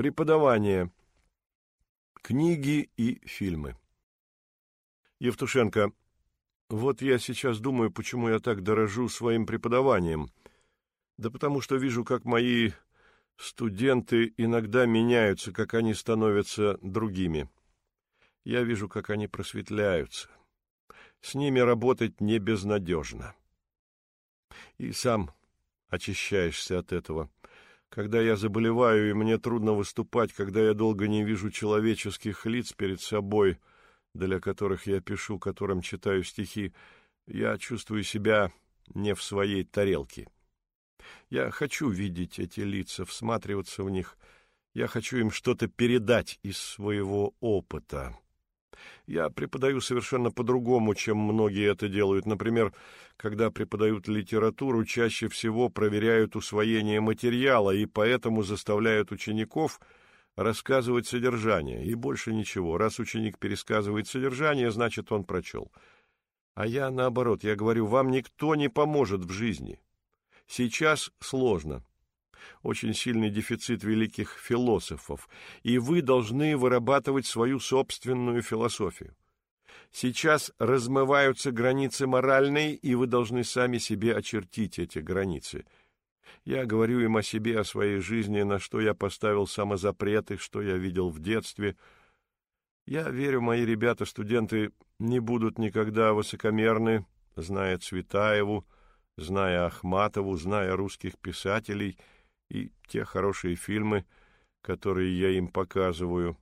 Преподавание. Книги и фильмы. Евтушенко, вот я сейчас думаю, почему я так дорожу своим преподаванием. Да потому что вижу, как мои студенты иногда меняются, как они становятся другими. Я вижу, как они просветляются. С ними работать не безнадежно. И сам очищаешься от этого. Когда я заболеваю, и мне трудно выступать, когда я долго не вижу человеческих лиц перед собой, для которых я пишу, которым читаю стихи, я чувствую себя не в своей тарелке. Я хочу видеть эти лица, всматриваться в них. Я хочу им что-то передать из своего опыта. Я преподаю совершенно по-другому, чем многие это делают. Например, когда преподают литературу, чаще всего проверяют усвоение материала и поэтому заставляют учеников рассказывать содержание, и больше ничего. Раз ученик пересказывает содержание, значит, он прочел. А я, наоборот, я говорю, вам никто не поможет в жизни. Сейчас сложно очень сильный дефицит великих философов, и вы должны вырабатывать свою собственную философию. Сейчас размываются границы моральные, и вы должны сами себе очертить эти границы. Я говорю им о себе, о своей жизни, на что я поставил самозапреты, что я видел в детстве. Я верю, мои ребята, студенты, не будут никогда высокомерны, зная Цветаеву, зная Ахматову, зная русских писателей — и те хорошие фильмы, которые я им показываю.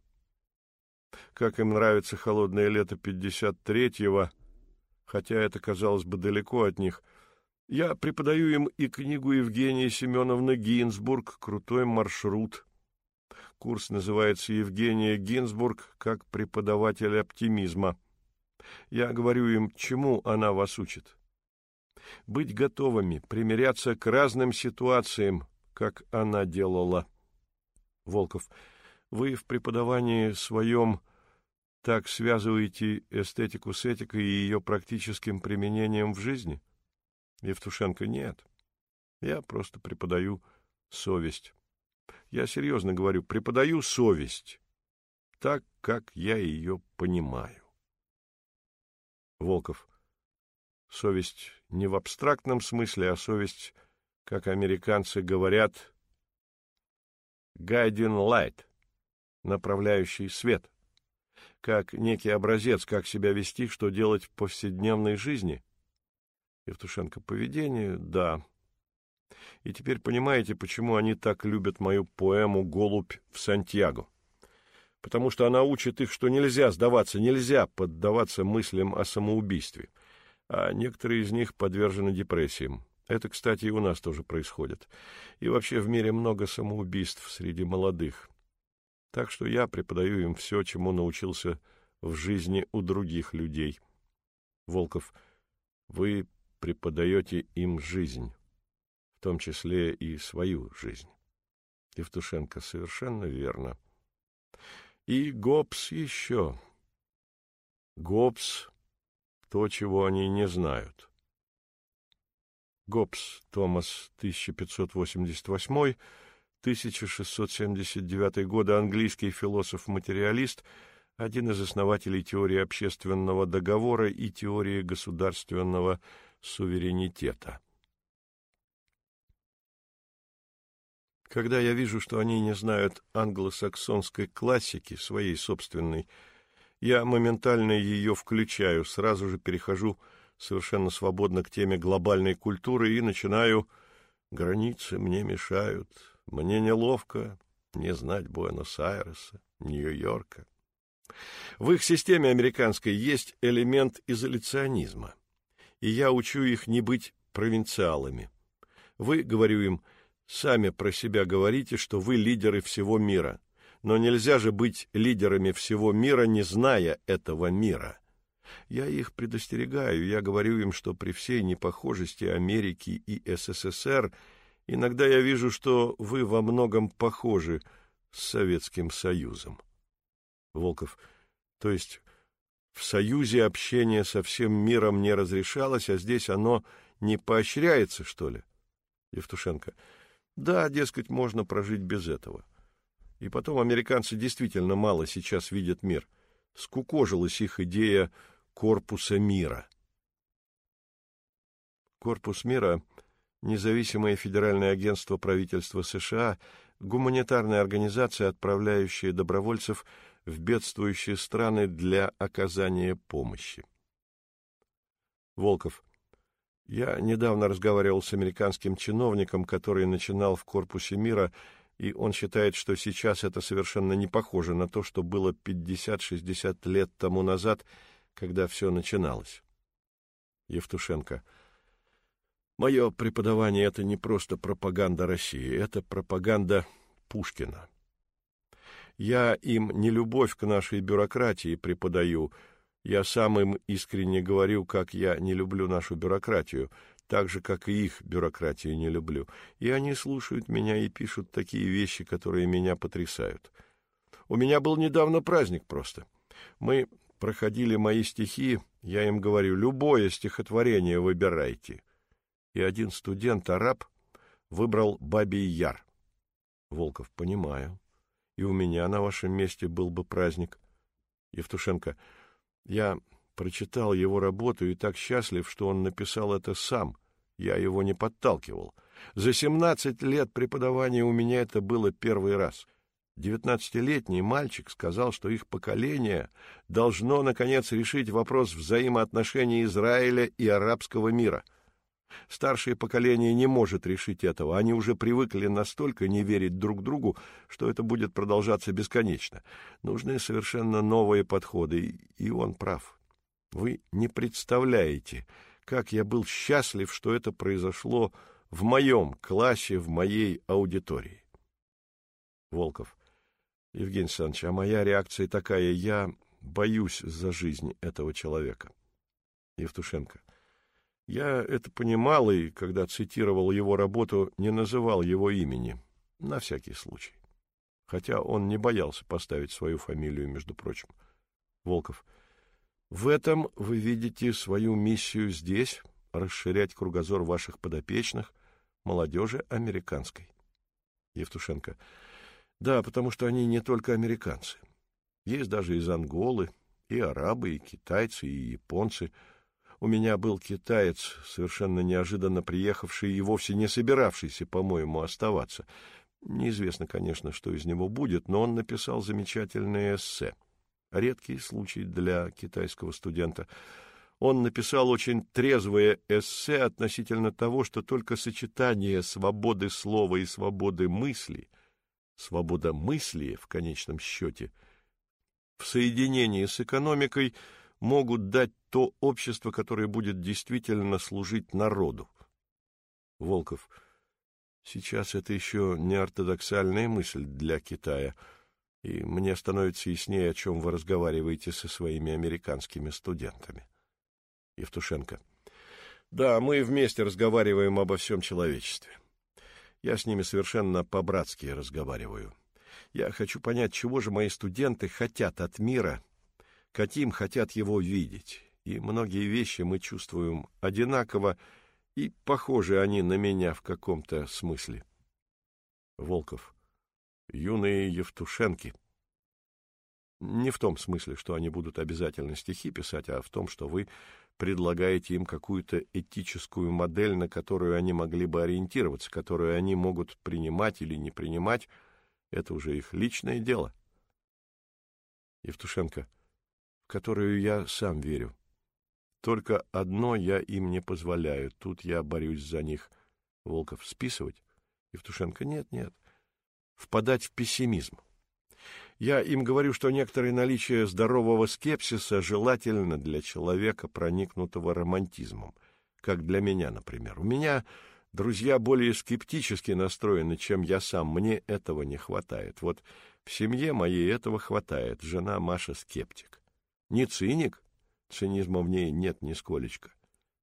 Как им нравится «Холодное лето 53-го», хотя это, казалось бы, далеко от них. Я преподаю им и книгу Евгении Семеновны Гинзбург «Крутой маршрут». Курс называется «Евгения Гинзбург как преподаватель оптимизма». Я говорю им, чему она вас учит. Быть готовыми, примиряться к разным ситуациям, как она делала. Волков, вы в преподавании своем так связываете эстетику с этикой и ее практическим применением в жизни? Евтушенко, нет. Я просто преподаю совесть. Я серьезно говорю, преподаю совесть, так, как я ее понимаю. Волков. Совесть не в абстрактном смысле, а совесть как американцы говорят, guiding light, направляющий свет, как некий образец, как себя вести, что делать в повседневной жизни. Евтушенко, поведение, да. И теперь понимаете, почему они так любят мою поэму «Голубь в Сантьяго». Потому что она учит их, что нельзя сдаваться, нельзя поддаваться мыслям о самоубийстве, а некоторые из них подвержены депрессиям. Это, кстати, и у нас тоже происходит. И вообще в мире много самоубийств среди молодых. Так что я преподаю им все, чему научился в жизни у других людей. Волков, вы преподаете им жизнь, в том числе и свою жизнь. Евтушенко, совершенно верно. И Гоббс еще. Гоббс — то, чего они не знают. Гоббс Томас 1588-1679 годы, английский философ-материалист, один из основателей теории общественного договора и теории государственного суверенитета. Когда я вижу, что они не знают англосаксонской классики, своей собственной, я моментально ее включаю, сразу же перехожу к совершенно свободно к теме глобальной культуры и начинаю «Границы мне мешают, мне неловко не знать Буэнос-Айреса, Нью-Йорка». В их системе американской есть элемент изоляционизма, и я учу их не быть провинциалами. Вы, говорю им, сами про себя говорите, что вы лидеры всего мира, но нельзя же быть лидерами всего мира, не зная этого мира. Я их предостерегаю, я говорю им, что при всей непохожести Америки и СССР иногда я вижу, что вы во многом похожи с Советским Союзом. Волков, то есть в Союзе общение со всем миром не разрешалось, а здесь оно не поощряется, что ли? Евтушенко, да, дескать, можно прожить без этого. И потом американцы действительно мало сейчас видят мир. Скукожилась их идея корпуса мира. Корпус мира — независимое федеральное агентство правительства США, гуманитарная организация, отправляющая добровольцев в бедствующие страны для оказания помощи. Волков. Я недавно разговаривал с американским чиновником, который начинал в корпусе мира, и он считает, что сейчас это совершенно не похоже на то, что было 50-60 лет тому назад, когда все начиналось. Евтушенко. Мое преподавание — это не просто пропаганда России, это пропаганда Пушкина. Я им не любовь к нашей бюрократии преподаю, я сам им искренне говорю, как я не люблю нашу бюрократию, так же, как и их бюрократию не люблю. И они слушают меня и пишут такие вещи, которые меня потрясают. У меня был недавно праздник просто. Мы проходили мои стихи, я им говорю, любое стихотворение выбирайте и один студент-араб выбрал Бабий Яр. Волков, понимаю. И у меня на вашем месте был бы праздник. Евтушенко, я прочитал его работу и так счастлив, что он написал это сам. Я его не подталкивал. За семнадцать лет преподавания у меня это было первый раз. Девятнадцатилетний мальчик сказал, что их поколение должно, наконец, решить вопрос взаимоотношений Израиля и арабского мира — Старшее поколение не может решить этого. Они уже привыкли настолько не верить друг другу, что это будет продолжаться бесконечно. Нужны совершенно новые подходы, и он прав. Вы не представляете, как я был счастлив, что это произошло в моем классе, в моей аудитории. Волков. Евгений Александрович, а моя реакция такая, я боюсь за жизнь этого человека. Евтушенко. Я это понимал и, когда цитировал его работу, не называл его имени, на всякий случай. Хотя он не боялся поставить свою фамилию, между прочим. Волков. В этом вы видите свою миссию здесь, расширять кругозор ваших подопечных, молодежи американской. Евтушенко. Да, потому что они не только американцы. Есть даже из Анголы, и арабы, и китайцы, и японцы — у меня был китаец, совершенно неожиданно приехавший и вовсе не собиравшийся, по-моему, оставаться. Неизвестно, конечно, что из него будет, но он написал замечательное эссе. Редкий случай для китайского студента. Он написал очень трезвое эссе относительно того, что только сочетание свободы слова и свободы мысли, свобода мысли в конечном счете, в соединении с экономикой — могут дать то общество, которое будет действительно служить народу. Волков. Сейчас это еще не ортодоксальная мысль для Китая, и мне становится яснее, о чем вы разговариваете со своими американскими студентами. Евтушенко. Да, мы вместе разговариваем обо всем человечестве. Я с ними совершенно по-братски разговариваю. Я хочу понять, чего же мои студенты хотят от мира каким хотят его видеть, и многие вещи мы чувствуем одинаково, и похожи они на меня в каком-то смысле. Волков. Юные Евтушенки. Не в том смысле, что они будут обязательно стихи писать, а в том, что вы предлагаете им какую-то этическую модель, на которую они могли бы ориентироваться, которую они могут принимать или не принимать. Это уже их личное дело. Евтушенко которую я сам верю. Только одно я им не позволяю, тут я борюсь за них. Волков, списывать? Евтушенко, нет, нет. Впадать в пессимизм. Я им говорю, что некоторое наличие здорового скепсиса желательно для человека, проникнутого романтизмом, как для меня, например. У меня друзья более скептически настроены, чем я сам. Мне этого не хватает. Вот в семье моей этого хватает. Жена Маша скептик. Не циник, цинизма в ней нет нисколечко.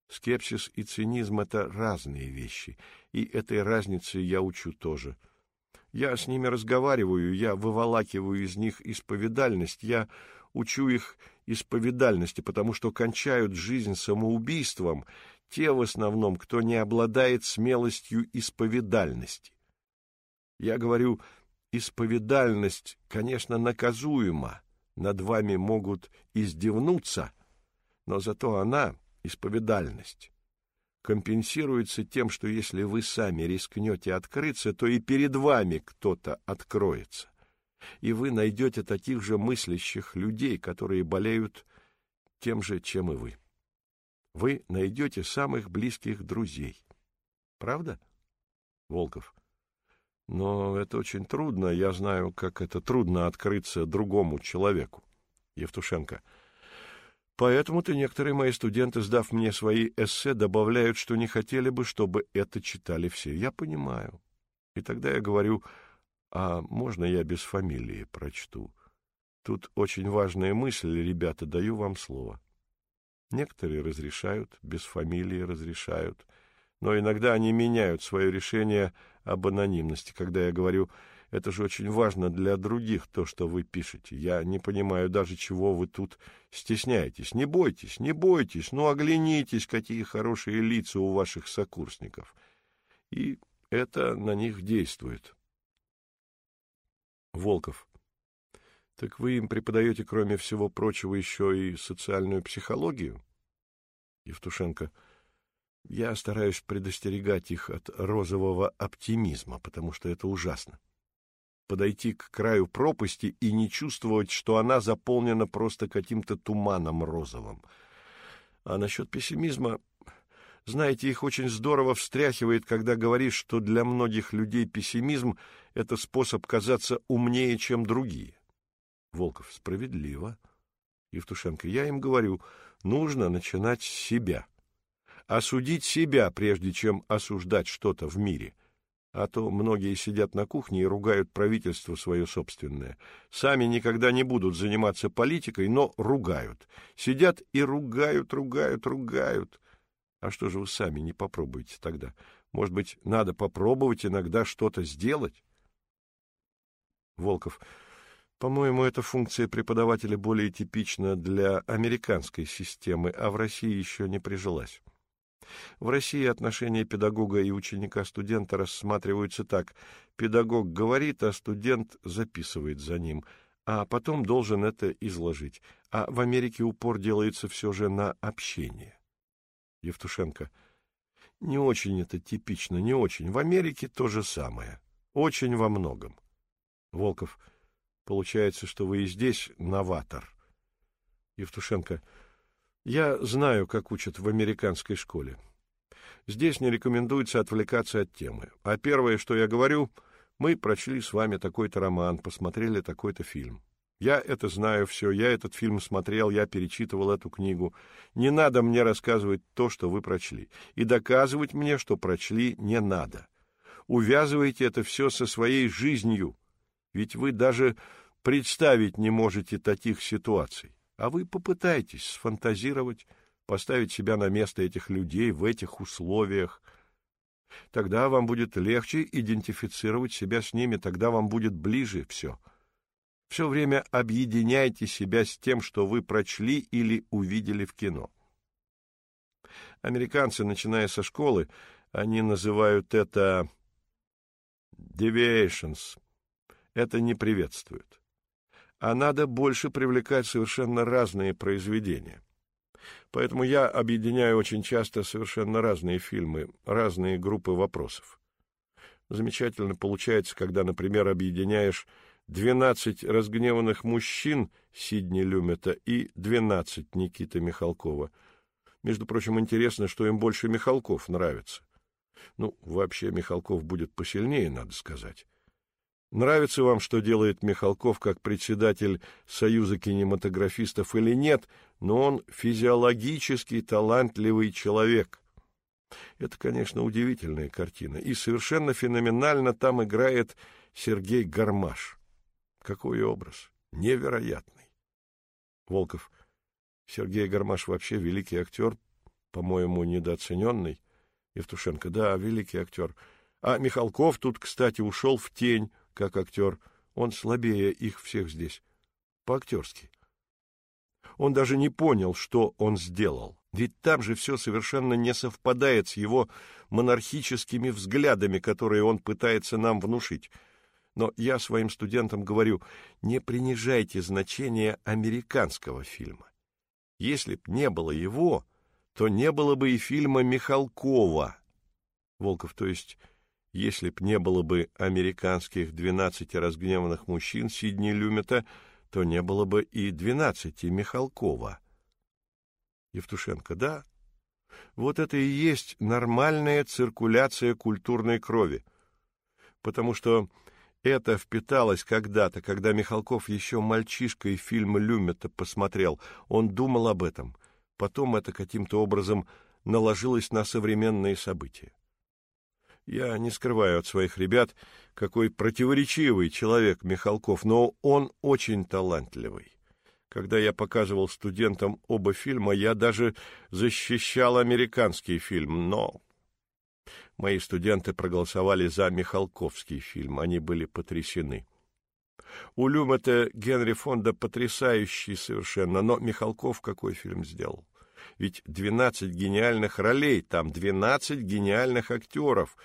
Скепсис и цинизм — это разные вещи, и этой разницы я учу тоже. Я с ними разговариваю, я выволакиваю из них исповедальность, я учу их исповедальности, потому что кончают жизнь самоубийством те в основном, кто не обладает смелостью исповедальности. Я говорю, исповедальность, конечно, наказуема, над вами могут издевнуться, но зато она, исповедальность, компенсируется тем, что если вы сами рискнете открыться, то и перед вами кто-то откроется. И вы найдете таких же мыслящих людей, которые болеют тем же, чем и вы. Вы найдете самых близких друзей. Правда? Волков. Но это очень трудно. Я знаю, как это трудно открыться другому человеку. Евтушенко. Поэтому-то некоторые мои студенты, сдав мне свои эссе, добавляют, что не хотели бы, чтобы это читали все. Я понимаю. И тогда я говорю, а можно я без фамилии прочту? Тут очень важная мысль, ребята, даю вам слово. Некоторые разрешают, без фамилии разрешают, но иногда они меняют свое решение об анонимности, когда я говорю это же очень важно для других, то, что вы пишете. Я не понимаю даже, чего вы тут стесняетесь. Не бойтесь, не бойтесь, ну оглянитесь, какие хорошие лица у ваших сокурсников. И это на них действует. Волков. Так вы им преподаете, кроме всего прочего, еще и социальную психологию? Евтушенко. Я стараюсь предостерегать их от розового оптимизма, потому что это ужасно подойти к краю пропасти и не чувствовать, что она заполнена просто каким-то туманом розовым. А насчет пессимизма, знаете, их очень здорово встряхивает, когда говоришь, что для многих людей пессимизм — это способ казаться умнее, чем другие. Волков, справедливо. Евтушенко, я им говорю, нужно начинать с себя. Осудить себя, прежде чем осуждать что-то в мире — а то многие сидят на кухне и ругают правительство свое собственное. Сами никогда не будут заниматься политикой, но ругают. Сидят и ругают, ругают, ругают. А что же вы сами не попробуете тогда? Может быть, надо попробовать иногда что-то сделать? Волков. По-моему, эта функция преподавателя более типична для американской системы, а в России еще не прижилась. В России отношения педагога и ученика-студента рассматриваются так. Педагог говорит, а студент записывает за ним, а потом должен это изложить. А в Америке упор делается все же на общение. Евтушенко. Не очень это типично, не очень. В Америке то же самое. Очень во многом. Волков. Получается, что вы и здесь новатор. Евтушенко. Я знаю, как учат в американской школе. Здесь не рекомендуется отвлекаться от темы. А первое, что я говорю, мы прочли с вами такой-то роман, посмотрели такой-то фильм. Я это знаю все, я этот фильм смотрел, я перечитывал эту книгу. Не надо мне рассказывать то, что вы прочли. И доказывать мне, что прочли, не надо. Увязывайте это все со своей жизнью, ведь вы даже представить не можете таких ситуаций. А вы попытайтесь сфантазировать, поставить себя на место этих людей в этих условиях. Тогда вам будет легче идентифицировать себя с ними, тогда вам будет ближе все. Все время объединяйте себя с тем, что вы прочли или увидели в кино. Американцы, начиная со школы, они называют это deviations. Это не приветствуют а надо больше привлекать совершенно разные произведения. Поэтому я объединяю очень часто совершенно разные фильмы, разные группы вопросов. Замечательно получается, когда, например, объединяешь «Двенадцать разгневанных мужчин» Сидни Люмета и «Двенадцать» Никиты Михалкова. Между прочим, интересно, что им больше Михалков нравится. Ну, вообще Михалков будет посильнее, надо сказать. Нравится вам, что делает Михалков как председатель Союза кинематографистов или нет, но он физиологически талантливый человек. Это, конечно, удивительная картина, и совершенно феноменально там играет Сергей Гармаш. Какой образ! Невероятный! Волков. Сергей Гармаш вообще великий актер, по-моему, недооцененный. Евтушенко. Да, великий актер. А Михалков тут, кстати, ушел в тень, как актер, он слабее их всех здесь, по-актерски. Он даже не понял, что он сделал, ведь там же все совершенно не совпадает с его монархическими взглядами, которые он пытается нам внушить. Но я своим студентам говорю, не принижайте значение американского фильма. Если б не было его, то не было бы и фильма Михалкова. Волков, то есть, если б не было бы американских двенадцати разгневанных мужчин Сидни Люмета, то не было бы и двенадцати Михалкова. Евтушенко, да, вот это и есть нормальная циркуляция культурной крови. Потому что это впиталось когда-то, когда Михалков еще мальчишкой фильм Люмета посмотрел. Он думал об этом. Потом это каким-то образом наложилось на современные события. Я не скрываю от своих ребят, какой противоречивый человек Михалков, но он очень талантливый. Когда я показывал студентам оба фильма, я даже защищал американский фильм, но мои студенты проголосовали за Михалковский фильм, они были потрясены. У Люмета Генри Фонда потрясающий совершенно, но Михалков какой фильм сделал? Ведь двенадцать гениальных ролей, там двенадцать гениальных актеров,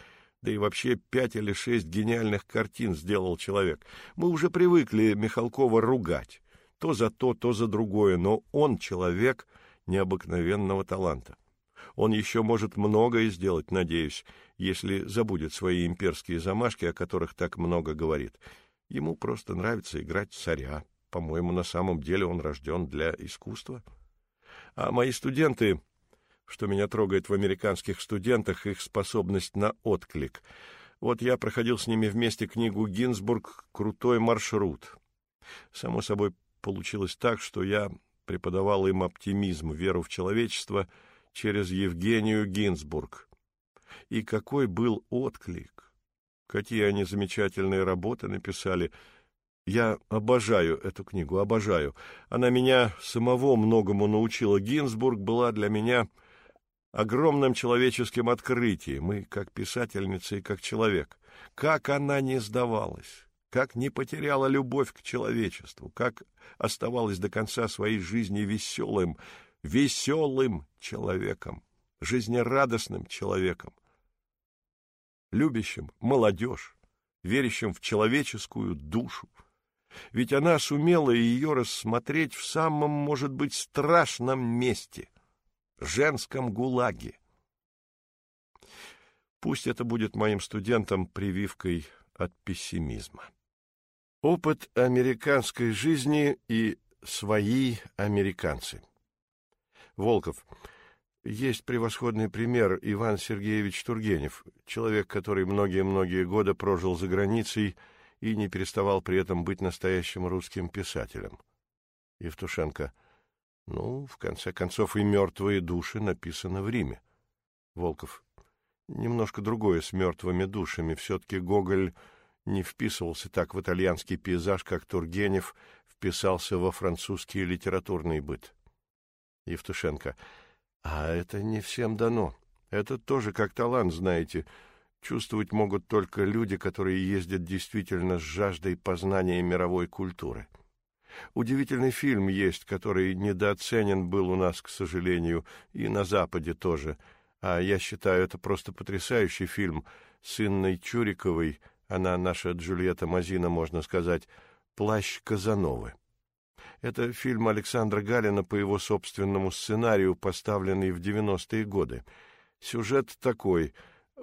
да и вообще пять или шесть гениальных картин сделал человек. Мы уже привыкли Михалкова ругать то за то, то за другое, но он человек необыкновенного таланта. Он еще может многое сделать, надеюсь, если забудет свои имперские замашки, о которых так много говорит. Ему просто нравится играть царя. По-моему, на самом деле он рожден для искусства. А мои студенты, что меня трогает в американских студентах, их способность на отклик. Вот я проходил с ними вместе книгу Гинзбург «Крутой маршрут». Само собой, получилось так, что я преподавал им оптимизм, веру в человечество через Евгению Гинзбург. И какой был отклик! Какие они замечательные работы написали! Я обожаю эту книгу, обожаю. Она меня самого многому научила. Гинзбург была для меня огромным человеческим открытием, Мы как писательница, и как человек. Как она не сдавалась! как не потеряла любовь к человечеству, как оставалась до конца своей жизни веселым, веселым человеком, жизнерадостным человеком, любящим молодежь, верящим в человеческую душу. Ведь она сумела ее рассмотреть в самом, может быть, страшном месте — женском гулаге. Пусть это будет моим студентам прививкой от пессимизма. Опыт американской жизни и свои американцы. Волков. Есть превосходный пример Иван Сергеевич Тургенев, человек, который многие-многие годы прожил за границей и не переставал при этом быть настоящим русским писателем. Евтушенко. Ну, в конце концов, и «Мертвые души» написано в Риме. Волков. Немножко другое с «Мертвыми душами». Все-таки Гоголь не вписывался так в итальянский пейзаж, как Тургенев вписался во французский литературный быт. Евтушенко. А это не всем дано. Это тоже как талант, знаете. Чувствовать могут только люди, которые ездят действительно с жаждой познания мировой культуры. Удивительный фильм есть, который недооценен был у нас, к сожалению, и на Западе тоже. А я считаю, это просто потрясающий фильм с Инной Чуриковой она наша Джульетта Мазина, можно сказать, «Плащ Казановы». Это фильм Александра Галина по его собственному сценарию, поставленный в 90-е годы. Сюжет такой.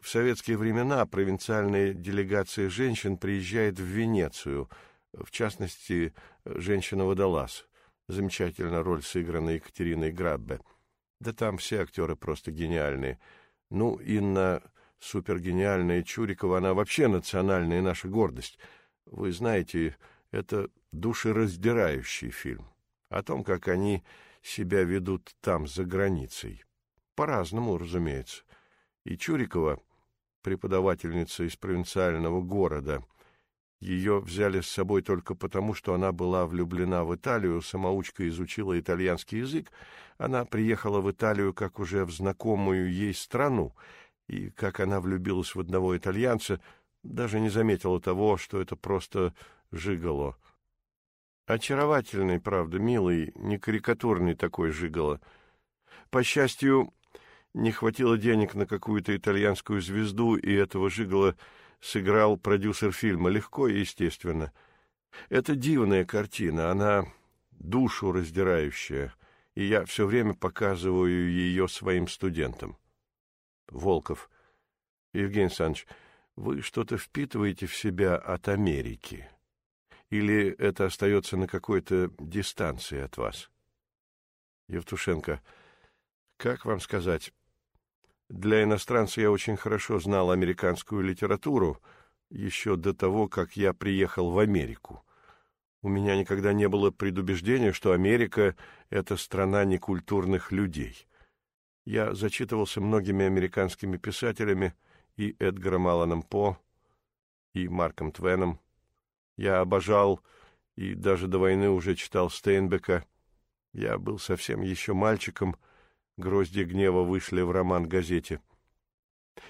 В советские времена провинциальная делегация женщин приезжает в Венецию, в частности, женщина-водолаз. Замечательная роль сыграна Екатериной Граббе. Да там все актеры просто гениальные. Ну, Инна супергениальная Чурикова, она вообще национальная наша гордость. Вы знаете, это душераздирающий фильм о том, как они себя ведут там, за границей. По-разному, разумеется. И Чурикова, преподавательница из провинциального города, ее взяли с собой только потому, что она была влюблена в Италию, самоучка изучила итальянский язык. Она приехала в Италию как уже в знакомую ей страну, и как она влюбилась в одного итальянца, даже не заметила того, что это просто жигало. Очаровательный, правда, милый, не карикатурный такой жигало. По счастью, не хватило денег на какую-то итальянскую звезду, и этого жигала сыграл продюсер фильма, легко и естественно. Это дивная картина, она душу раздирающая, и я все время показываю ее своим студентам. Волков. Евгений Александрович, вы что-то впитываете в себя от Америки? Или это остается на какой-то дистанции от вас? Евтушенко. Как вам сказать? Для иностранца я очень хорошо знал американскую литературу еще до того, как я приехал в Америку. У меня никогда не было предубеждения, что Америка — это страна некультурных людей. Я зачитывался многими американскими писателями, и Эдгаром Алланом По, и Марком Твеном. Я обожал и даже до войны уже читал Стейнбека. Я был совсем еще мальчиком — Грозди гнева вышли в роман-газете.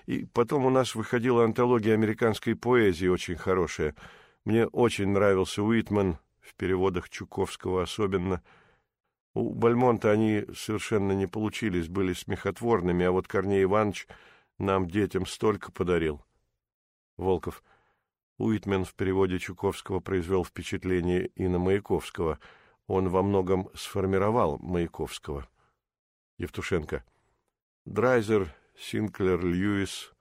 И потом у нас выходила антология американской поэзии, очень хорошая. Мне очень нравился Уитман, в переводах Чуковского особенно. У Бальмонта они совершенно не получились, были смехотворными, а вот Корней Иванович нам, детям, столько подарил. Волков. Уитмен в переводе Чуковского произвел впечатление и на Маяковского. Он во многом сформировал Маяковского. Евтушенко. Драйзер, Синклер Льюис,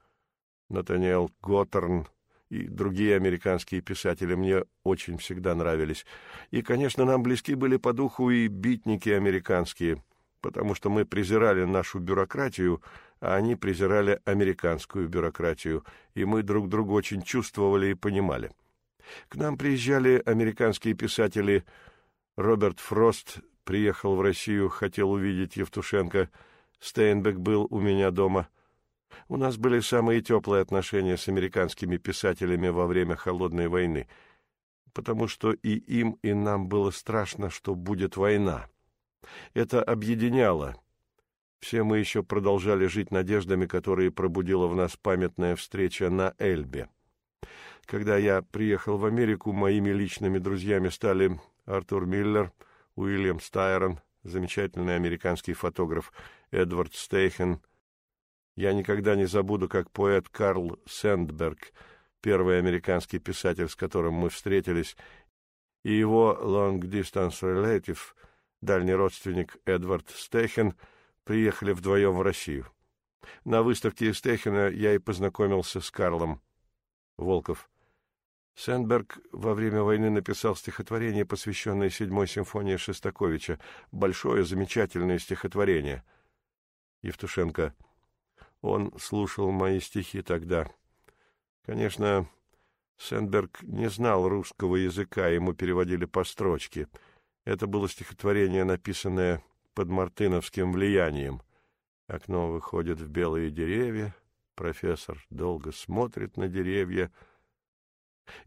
Натаниэл Готтерн и другие американские писатели мне очень всегда нравились. И, конечно, нам близки были по духу и битники американские, потому что мы презирали нашу бюрократию, а они презирали американскую бюрократию, и мы друг друга очень чувствовали и понимали. К нам приезжали американские писатели Роберт Фрост, приехал в Россию, хотел увидеть Евтушенко. Стейнбек был у меня дома. У нас были самые теплые отношения с американскими писателями во время Холодной войны, потому что и им, и нам было страшно, что будет война. Это объединяло. Все мы еще продолжали жить надеждами, которые пробудила в нас памятная встреча на Эльбе. Когда я приехал в Америку, моими личными друзьями стали Артур Миллер — Уильям Стайрон, замечательный американский фотограф Эдвард Стейхен. Я никогда не забуду, как поэт Карл Сэндберг, первый американский писатель, с которым мы встретились, и его long distance relative, дальний родственник Эдвард Стейхен, приехали вдвоем в Россию. На выставке Стейхена я и познакомился с Карлом. Волков. Сенберг во время войны написал стихотворение, посвященное седьмой симфонии Шестаковича. Большое, замечательное стихотворение. Евтушенко. Он слушал мои стихи тогда. Конечно, Сенберг не знал русского языка, ему переводили по строчке. Это было стихотворение, написанное под мартыновским влиянием. Окно выходит в белые деревья, профессор долго смотрит на деревья —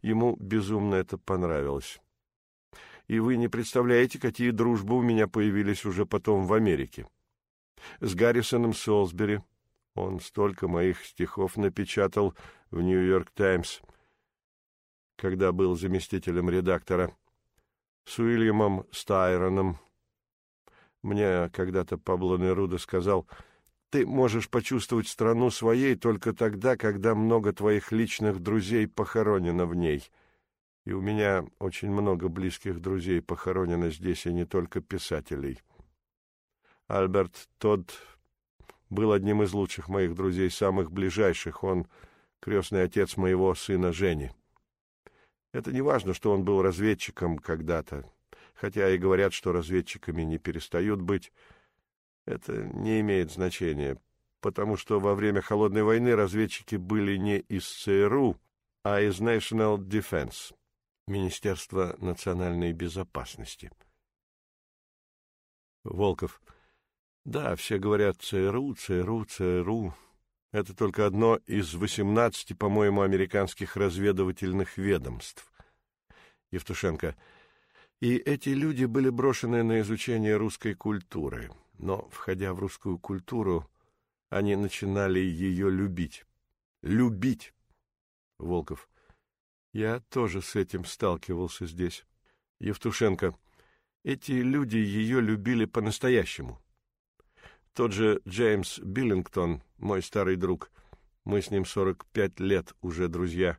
Ему безумно это понравилось. И вы не представляете, какие дружбы у меня появились уже потом в Америке. С Гаррисоном Солсбери. Он столько моих стихов напечатал в «Нью-Йорк Таймс», когда был заместителем редактора. С Уильямом Стайроном. Мне когда-то Пабло Неруда сказал — ты можешь почувствовать страну своей только тогда, когда много твоих личных друзей похоронено в ней. И у меня очень много близких друзей похоронено здесь, и не только писателей. Альберт Тодд был одним из лучших моих друзей, самых ближайших. Он крестный отец моего сына Жени. Это не важно, что он был разведчиком когда-то, хотя и говорят, что разведчиками не перестают быть, это не имеет значения, потому что во время Холодной войны разведчики были не из ЦРУ, а из National Defense, Министерства национальной безопасности. Волков. Да, все говорят ЦРУ, ЦРУ, ЦРУ. Это только одно из 18, по-моему, американских разведывательных ведомств. Евтушенко. И эти люди были брошены на изучение русской культуры но, входя в русскую культуру, они начинали ее любить. Любить! Волков. Я тоже с этим сталкивался здесь. Евтушенко. Эти люди ее любили по-настоящему. Тот же Джеймс Биллингтон, мой старый друг, Мы с ним 45 лет уже друзья.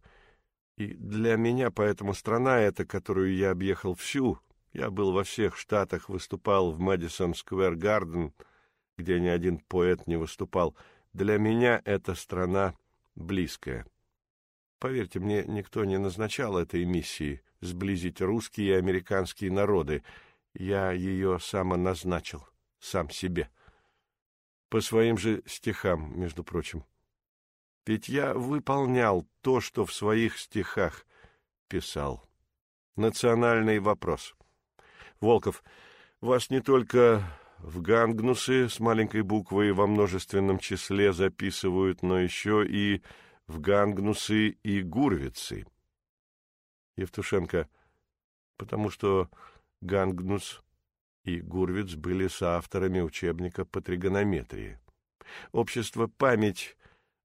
И для меня поэтому страна эта, которую я объехал всю, я был во всех штатах, выступал в Мэдисон Сквер Гарден, где ни один поэт не выступал. Для меня эта страна близкая. Поверьте мне, никто не назначал этой миссии сблизить русские и американские народы. Я ее самоназначил, сам себе. По своим же стихам, между прочим. Ведь я выполнял то, что в своих стихах писал. Национальный вопрос. Волков, вас не только в гангнусы с маленькой буквой во множественном числе записывают, но еще и в Гангнусы и Гурвицы. Евтушенко, потому что Гангнус и Гурвиц были соавторами учебника по тригонометрии. Общество «Память»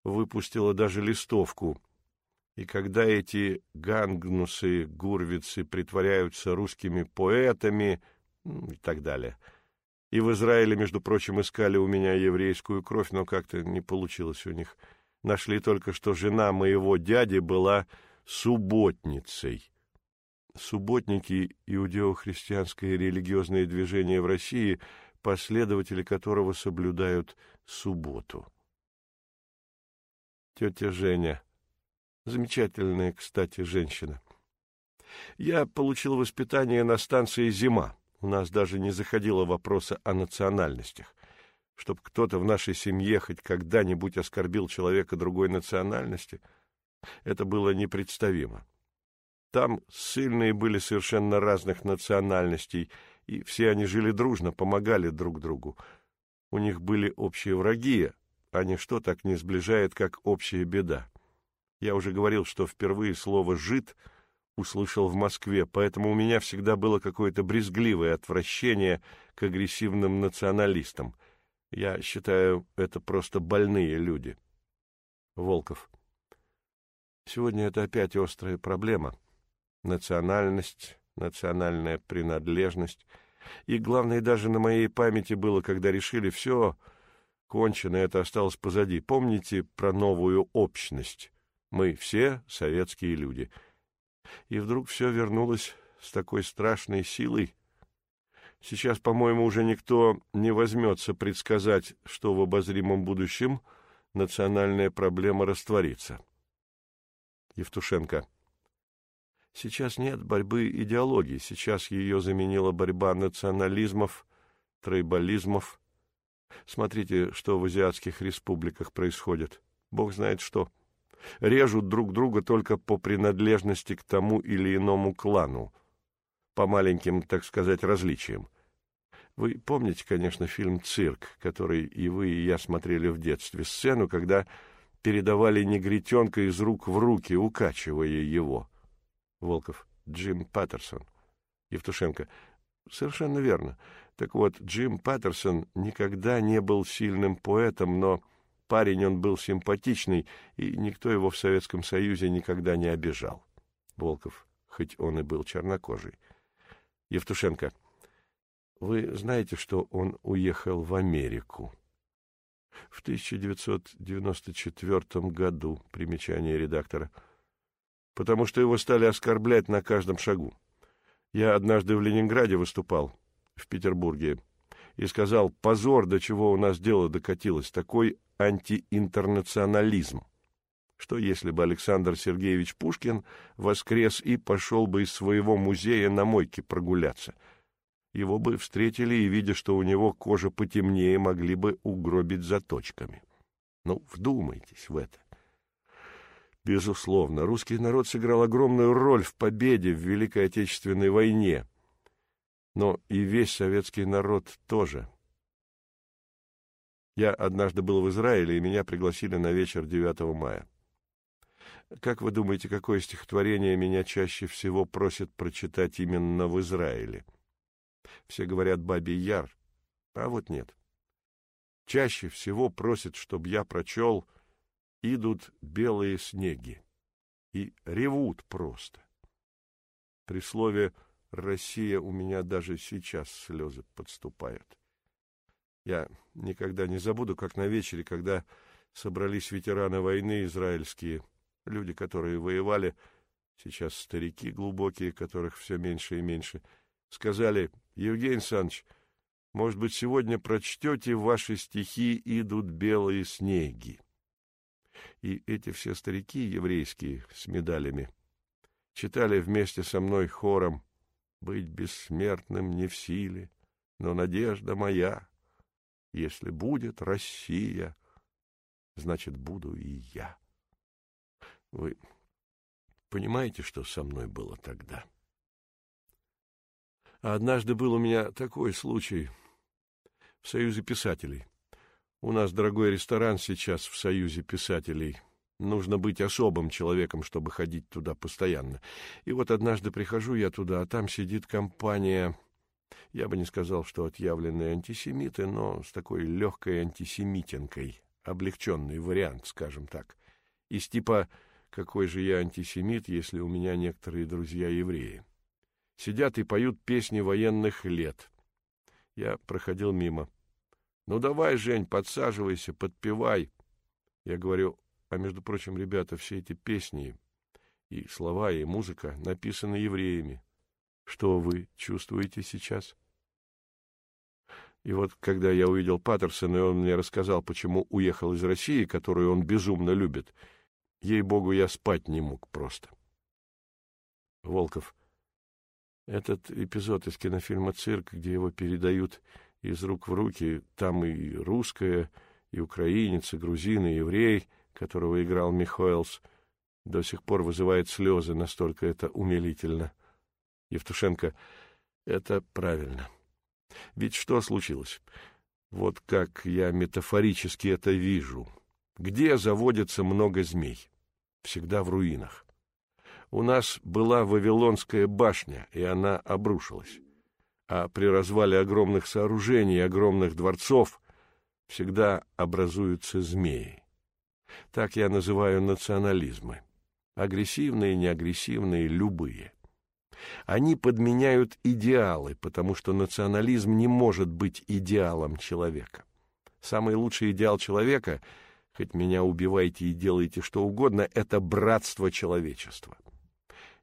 выпустило даже листовку, и когда эти Гангнусы, Гурвицы притворяются русскими поэтами и так далее. И в Израиле, между прочим, искали у меня еврейскую кровь, но как-то не получилось у них – Нашли только, что жена моего дяди была субботницей. Субботники — иудео-христианское религиозное движение в России, последователи которого соблюдают субботу. Тетя Женя. Замечательная, кстати, женщина. Я получил воспитание на станции «Зима». У нас даже не заходило вопроса о национальностях чтобы кто-то в нашей семье хоть когда-нибудь оскорбил человека другой национальности, это было непредставимо. Там ссыльные были совершенно разных национальностей, и все они жили дружно, помогали друг другу. У них были общие враги, а ничто так не сближает, как общая беда. Я уже говорил, что впервые слово «жид» услышал в Москве, поэтому у меня всегда было какое-то брезгливое отвращение к агрессивным националистам — я считаю, это просто больные люди. Волков. Сегодня это опять острая проблема. Национальность, национальная принадлежность. И главное, даже на моей памяти было, когда решили все, кончено, это осталось позади. Помните про новую общность? Мы все советские люди. И вдруг все вернулось с такой страшной силой, Сейчас, по-моему, уже никто не возьмется предсказать, что в обозримом будущем национальная проблема растворится. Евтушенко. Сейчас нет борьбы идеологии, сейчас ее заменила борьба национализмов, тройболизмов. Смотрите, что в азиатских республиках происходит. Бог знает что. Режут друг друга только по принадлежности к тому или иному клану, по маленьким, так сказать, различиям. Вы помните, конечно, фильм «Цирк», который и вы, и я смотрели в детстве, сцену, когда передавали негритенка из рук в руки, укачивая его. Волков. Джим Паттерсон. Евтушенко. Совершенно верно. Так вот, Джим Паттерсон никогда не был сильным поэтом, но парень он был симпатичный, и никто его в Советском Союзе никогда не обижал. Волков, хоть он и был чернокожий. Евтушенко. Вы знаете, что он уехал в Америку? В 1994 году, примечание редактора, потому что его стали оскорблять на каждом шагу. Я однажды в Ленинграде выступал, в Петербурге, и сказал, позор, до чего у нас дело докатилось, такой антиинтернационализм. Что если бы Александр Сергеевич Пушкин воскрес и пошел бы из своего музея на мойке прогуляться — его бы встретили и, видя, что у него кожа потемнее, могли бы угробить заточками. Ну, вдумайтесь в это. Безусловно, русский народ сыграл огромную роль в победе в Великой Отечественной войне. Но и весь советский народ тоже. Я однажды был в Израиле, и меня пригласили на вечер 9 мая. Как вы думаете, какое стихотворение меня чаще всего просят прочитать именно в Израиле? — все говорят «Бабий Яр», а вот нет. Чаще всего просят, чтобы я прочел «Идут белые снеги» и ревут просто. При слове «Россия» у меня даже сейчас слезы подступают. Я никогда не забуду, как на вечере, когда собрались ветераны войны израильские, люди, которые воевали, сейчас старики глубокие, которых все меньше и меньше, сказали, «Евгений Александрович, может быть, сегодня прочтете ваши стихи «Идут белые снеги». И эти все старики еврейские с медалями читали вместе со мной хором «Быть бессмертным не в силе, но надежда моя, если будет Россия, значит, буду и я». Вы понимаете, что со мной было тогда? А однажды был у меня такой случай — в Союзе писателей. У нас дорогой ресторан сейчас в Союзе писателей. Нужно быть особым человеком, чтобы ходить туда постоянно. И вот однажды прихожу я туда, а там сидит компания... Я бы не сказал, что отъявленные антисемиты, но с такой легкой антисемитинкой. Облегченный вариант, скажем так. Из типа «Какой же я антисемит, если у меня некоторые друзья евреи?» Сидят и поют песни военных лет. Я проходил мимо. Ну давай, Жень, подсаживайся, подпевай. Я говорю, а между прочим, ребята, все эти песни и слова, и музыка написаны евреями. Что вы чувствуете сейчас? И вот, когда я увидел Паттерсона, и он мне рассказал, почему уехал из России, которую он безумно любит, ей-богу, я спать не мог просто. Волков. Этот эпизод из кинофильма «Цирк», где его передают из рук в руки. Там и русская, и украинец, и грузин, и еврей, которого играл Михоэлс, до сих пор вызывает слезы, настолько это умилительно. Евтушенко, это правильно. Ведь что случилось? Вот как я метафорически это вижу. Где заводится много змей? Всегда в руинах. У нас была Вавилонская башня, и она обрушилась а при развале огромных сооружений, огромных дворцов всегда образуются змеи. Так я называю национализмы. Агрессивные, неагрессивные, любые. Они подменяют идеалы, потому что национализм не может быть идеалом человека. Самый лучший идеал человека, хоть меня убивайте и делайте что угодно, это братство человечества.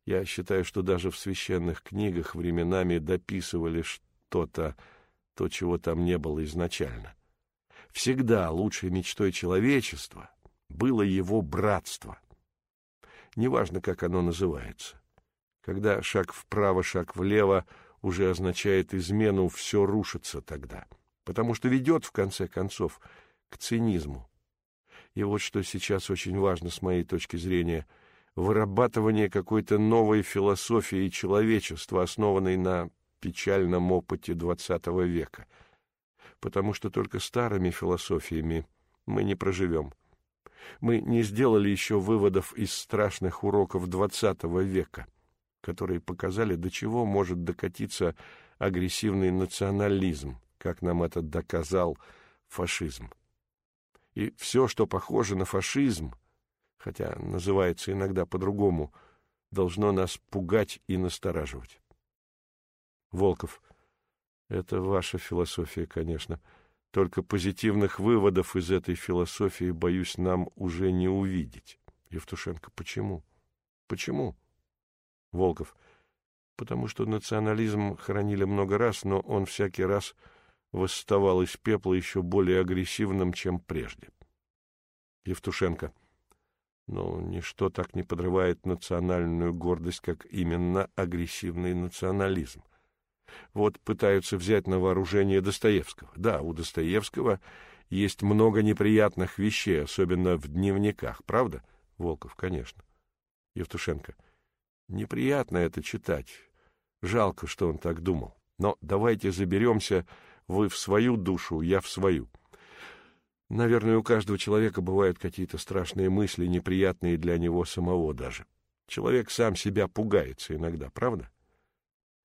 Я считаю, что даже в священных книгах временами дописывали что-то, то, чего там не было изначально. Всегда лучшей мечтой человечества было его братство. Неважно, как оно называется. Когда шаг вправо, шаг влево уже означает измену, все рушится тогда, потому что ведет, в конце концов, к цинизму. И вот что сейчас очень важно с моей точки зрения — вырабатывание какой-то новой философии человечества, основанной на печальном опыте XX века. Потому что только старыми философиями мы не проживем. Мы не сделали еще выводов из страшных уроков XX века, которые показали, до чего может докатиться агрессивный национализм, как нам это доказал фашизм. И все, что похоже на фашизм, хотя называется иногда по-другому, должно нас пугать и настораживать. Волков. Это ваша философия, конечно. Только позитивных выводов из этой философии, боюсь, нам уже не увидеть. Евтушенко. Почему? Почему? Волков. Потому что национализм хранили много раз, но он всякий раз восставал из пепла еще более агрессивным, чем прежде. Евтушенко. Но ничто так не подрывает национальную гордость, как именно агрессивный национализм. Вот пытаются взять на вооружение Достоевского. Да, у Достоевского есть много неприятных вещей, особенно в дневниках, правда? Волков, конечно. Евтушенко. Неприятно это читать. Жалко, что он так думал. Но давайте заберемся, вы в свою душу, я в свою. Наверное, у каждого человека бывают какие-то страшные мысли, неприятные для него самого даже. Человек сам себя пугается иногда, правда?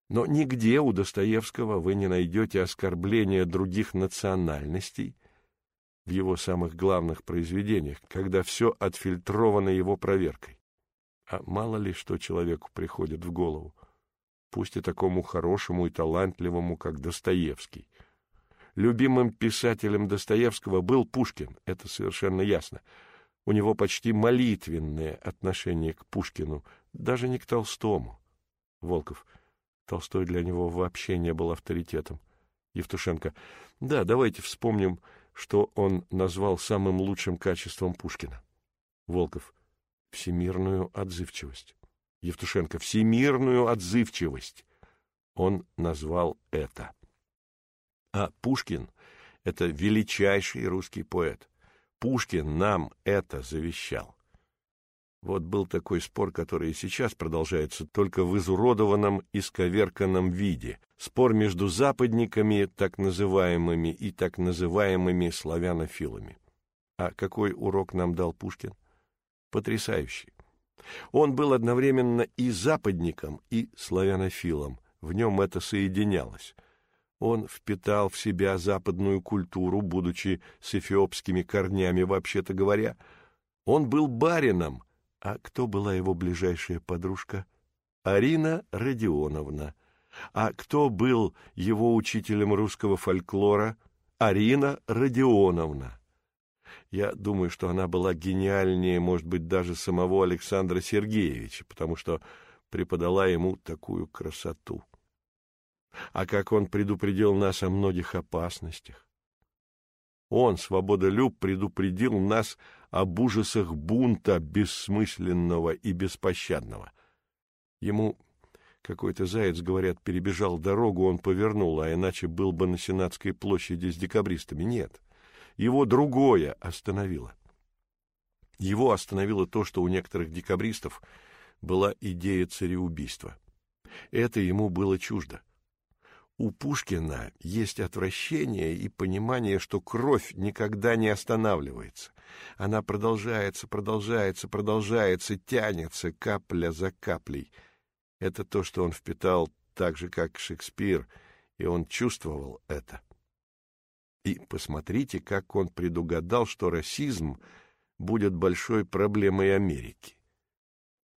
Но нигде у Достоевского вы не найдете оскорбления других национальностей в его самых главных произведениях, когда все отфильтровано его проверкой. А мало ли что человеку приходит в голову, пусть и такому хорошему и талантливому, как Достоевский — Любимым писателем Достоевского был Пушкин, это совершенно ясно. У него почти молитвенное отношение к Пушкину, даже не к Толстому. Волков. Толстой для него вообще не был авторитетом. Евтушенко. Да, давайте вспомним, что он назвал самым лучшим качеством Пушкина. Волков. Всемирную отзывчивость. Евтушенко. Всемирную отзывчивость. Он назвал это. А Пушкин — это величайший русский поэт. Пушкин нам это завещал. Вот был такой спор, который и сейчас продолжается, только в изуродованном, исковерканном виде. Спор между западниками, так называемыми, и так называемыми славянофилами. А какой урок нам дал Пушкин? Потрясающий. Он был одновременно и западником, и славянофилом. В нем это соединялось. Он впитал в себя западную культуру, будучи с эфиопскими корнями, вообще-то говоря. Он был барином, а кто была его ближайшая подружка? Арина Родионовна. А кто был его учителем русского фольклора? Арина Родионовна. Я думаю, что она была гениальнее, может быть, даже самого Александра Сергеевича, потому что преподала ему такую красоту. А как он предупредил нас о многих опасностях. Он, свободолюб, предупредил нас об ужасах бунта бессмысленного и беспощадного. Ему какой-то заяц, говорят, перебежал дорогу, он повернул, а иначе был бы на Сенатской площади с декабристами. Нет, его другое остановило. Его остановило то, что у некоторых декабристов была идея цареубийства. Это ему было чуждо. У Пушкина есть отвращение и понимание, что кровь никогда не останавливается. Она продолжается, продолжается, продолжается, тянется капля за каплей. Это то, что он впитал так же, как Шекспир, и он чувствовал это. И посмотрите, как он предугадал, что расизм будет большой проблемой Америки.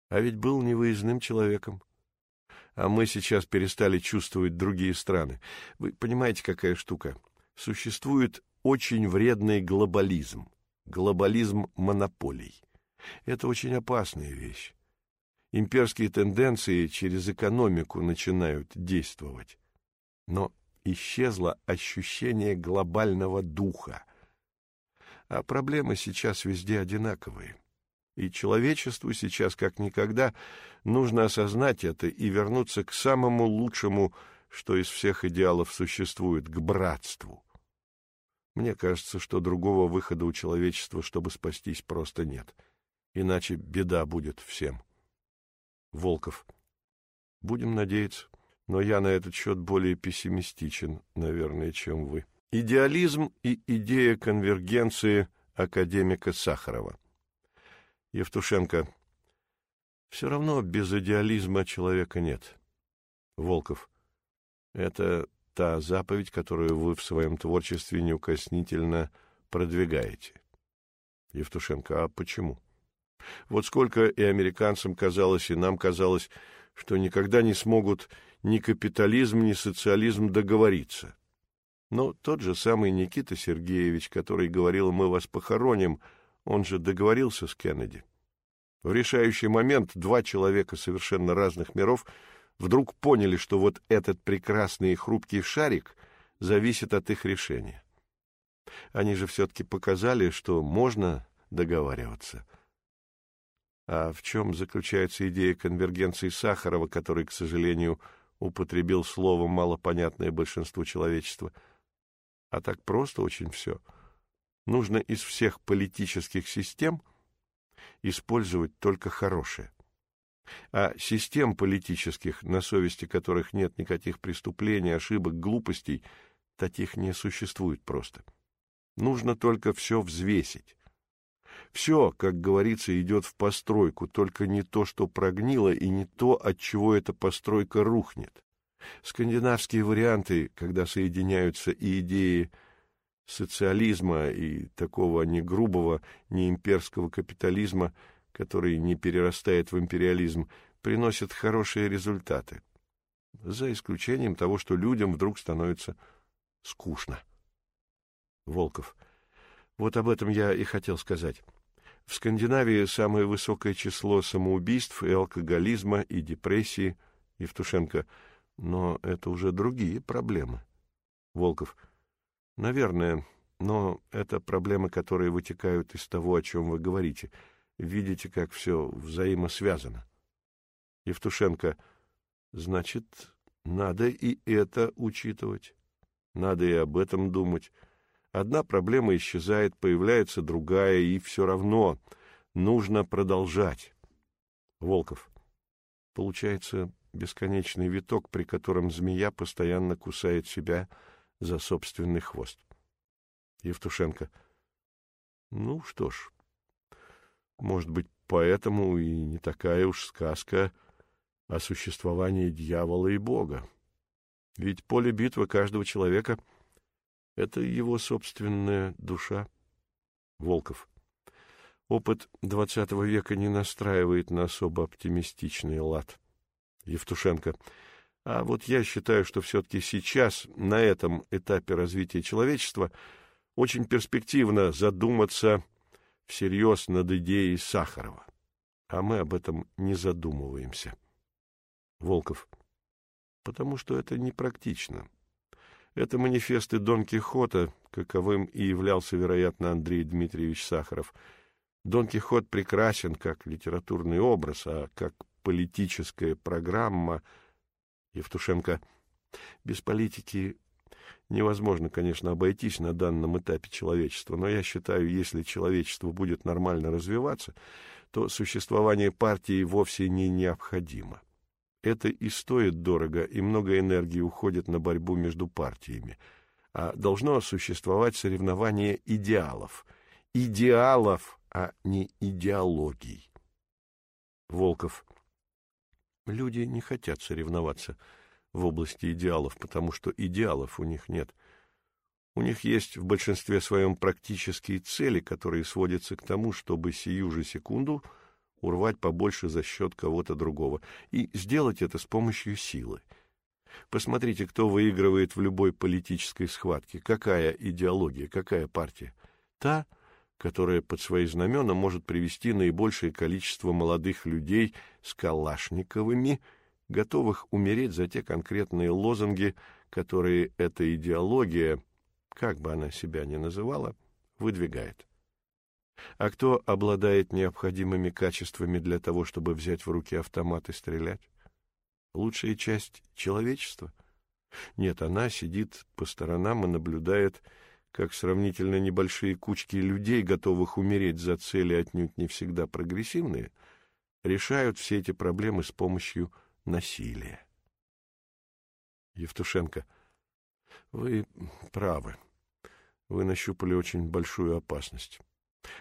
А ведь был невыездным человеком а мы сейчас перестали чувствовать другие страны. Вы понимаете, какая штука? Существует очень вредный глобализм, глобализм монополий. Это очень опасная вещь. Имперские тенденции через экономику начинают действовать. Но исчезло ощущение глобального духа. А проблемы сейчас везде одинаковые. И человечеству сейчас, как никогда, нужно осознать это и вернуться к самому лучшему, что из всех идеалов существует, к братству. Мне кажется, что другого выхода у человечества, чтобы спастись, просто нет. Иначе беда будет всем. Волков. Будем надеяться, но я на этот счет более пессимистичен, наверное, чем вы. Идеализм и идея конвергенции академика Сахарова. Евтушенко. Все равно без идеализма человека нет. Волков. Это та заповедь, которую вы в своем творчестве неукоснительно продвигаете. Евтушенко. А почему? Вот сколько и американцам казалось, и нам казалось, что никогда не смогут ни капитализм, ни социализм договориться. Но тот же самый Никита Сергеевич, который говорил «мы вас похороним», — он же договорился с Кеннеди. В решающий момент два человека совершенно разных миров вдруг поняли, что вот этот прекрасный и хрупкий шарик зависит от их решения. Они же все-таки показали, что можно договариваться. А в чем заключается идея конвергенции Сахарова, который, к сожалению, употребил слово малопонятное большинству человечества? А так просто очень все — нужно из всех политических систем использовать только хорошее. А систем политических, на совести которых нет никаких преступлений, ошибок, глупостей, таких не существует просто. Нужно только все взвесить. Все, как говорится, идет в постройку, только не то, что прогнило, и не то, от чего эта постройка рухнет. Скандинавские варианты, когда соединяются и идеи социализма и такого не грубого, не имперского капитализма, который не перерастает в империализм, приносят хорошие результаты. За исключением того, что людям вдруг становится скучно. Волков. Вот об этом я и хотел сказать. В Скандинавии самое высокое число самоубийств и алкоголизма, и депрессии. Евтушенко. Но это уже другие проблемы. Волков. Наверное, но это проблемы, которые вытекают из того, о чем вы говорите. Видите, как все взаимосвязано. Евтушенко. Значит, надо и это учитывать. Надо и об этом думать. Одна проблема исчезает, появляется другая, и все равно нужно продолжать. Волков. Получается бесконечный виток, при котором змея постоянно кусает себя за собственный хвост. Евтушенко. Ну что ж, может быть, поэтому и не такая уж сказка о существовании дьявола и Бога. Ведь поле битвы каждого человека — это его собственная душа. Волков. Опыт XX века не настраивает на особо оптимистичный лад. Евтушенко. А вот я считаю, что все-таки сейчас, на этом этапе развития человечества, очень перспективно задуматься всерьез над идеей Сахарова. А мы об этом не задумываемся. Волков. Потому что это непрактично. Это манифесты Дон Кихота, каковым и являлся, вероятно, Андрей Дмитриевич Сахаров. Дон Кихот прекрасен как литературный образ, а как политическая программа Евтушенко. Без политики невозможно, конечно, обойтись на данном этапе человечества, но я считаю, если человечество будет нормально развиваться, то существование партии вовсе не необходимо. Это и стоит дорого, и много энергии уходит на борьбу между партиями. А должно существовать соревнование идеалов. Идеалов, а не идеологий. Волков. Люди не хотят соревноваться в области идеалов, потому что идеалов у них нет. У них есть в большинстве своем практические цели, которые сводятся к тому, чтобы сию же секунду – урвать побольше за счет кого-то другого, и сделать это с помощью силы. Посмотрите, кто выигрывает в любой политической схватке, какая идеология, какая партия. Та, которая под свои знамена может привести наибольшее количество молодых людей с калашниковыми, готовых умереть за те конкретные лозунги, которые эта идеология, как бы она себя ни называла, выдвигает. А кто обладает необходимыми качествами для того, чтобы взять в руки автомат и стрелять? Лучшая часть человечества? Нет, она сидит по сторонам и наблюдает, как сравнительно небольшие кучки людей, готовых умереть за цели отнюдь не всегда прогрессивные, решают все эти проблемы с помощью насилия. Евтушенко, вы правы. Вы нащупали очень большую опасность.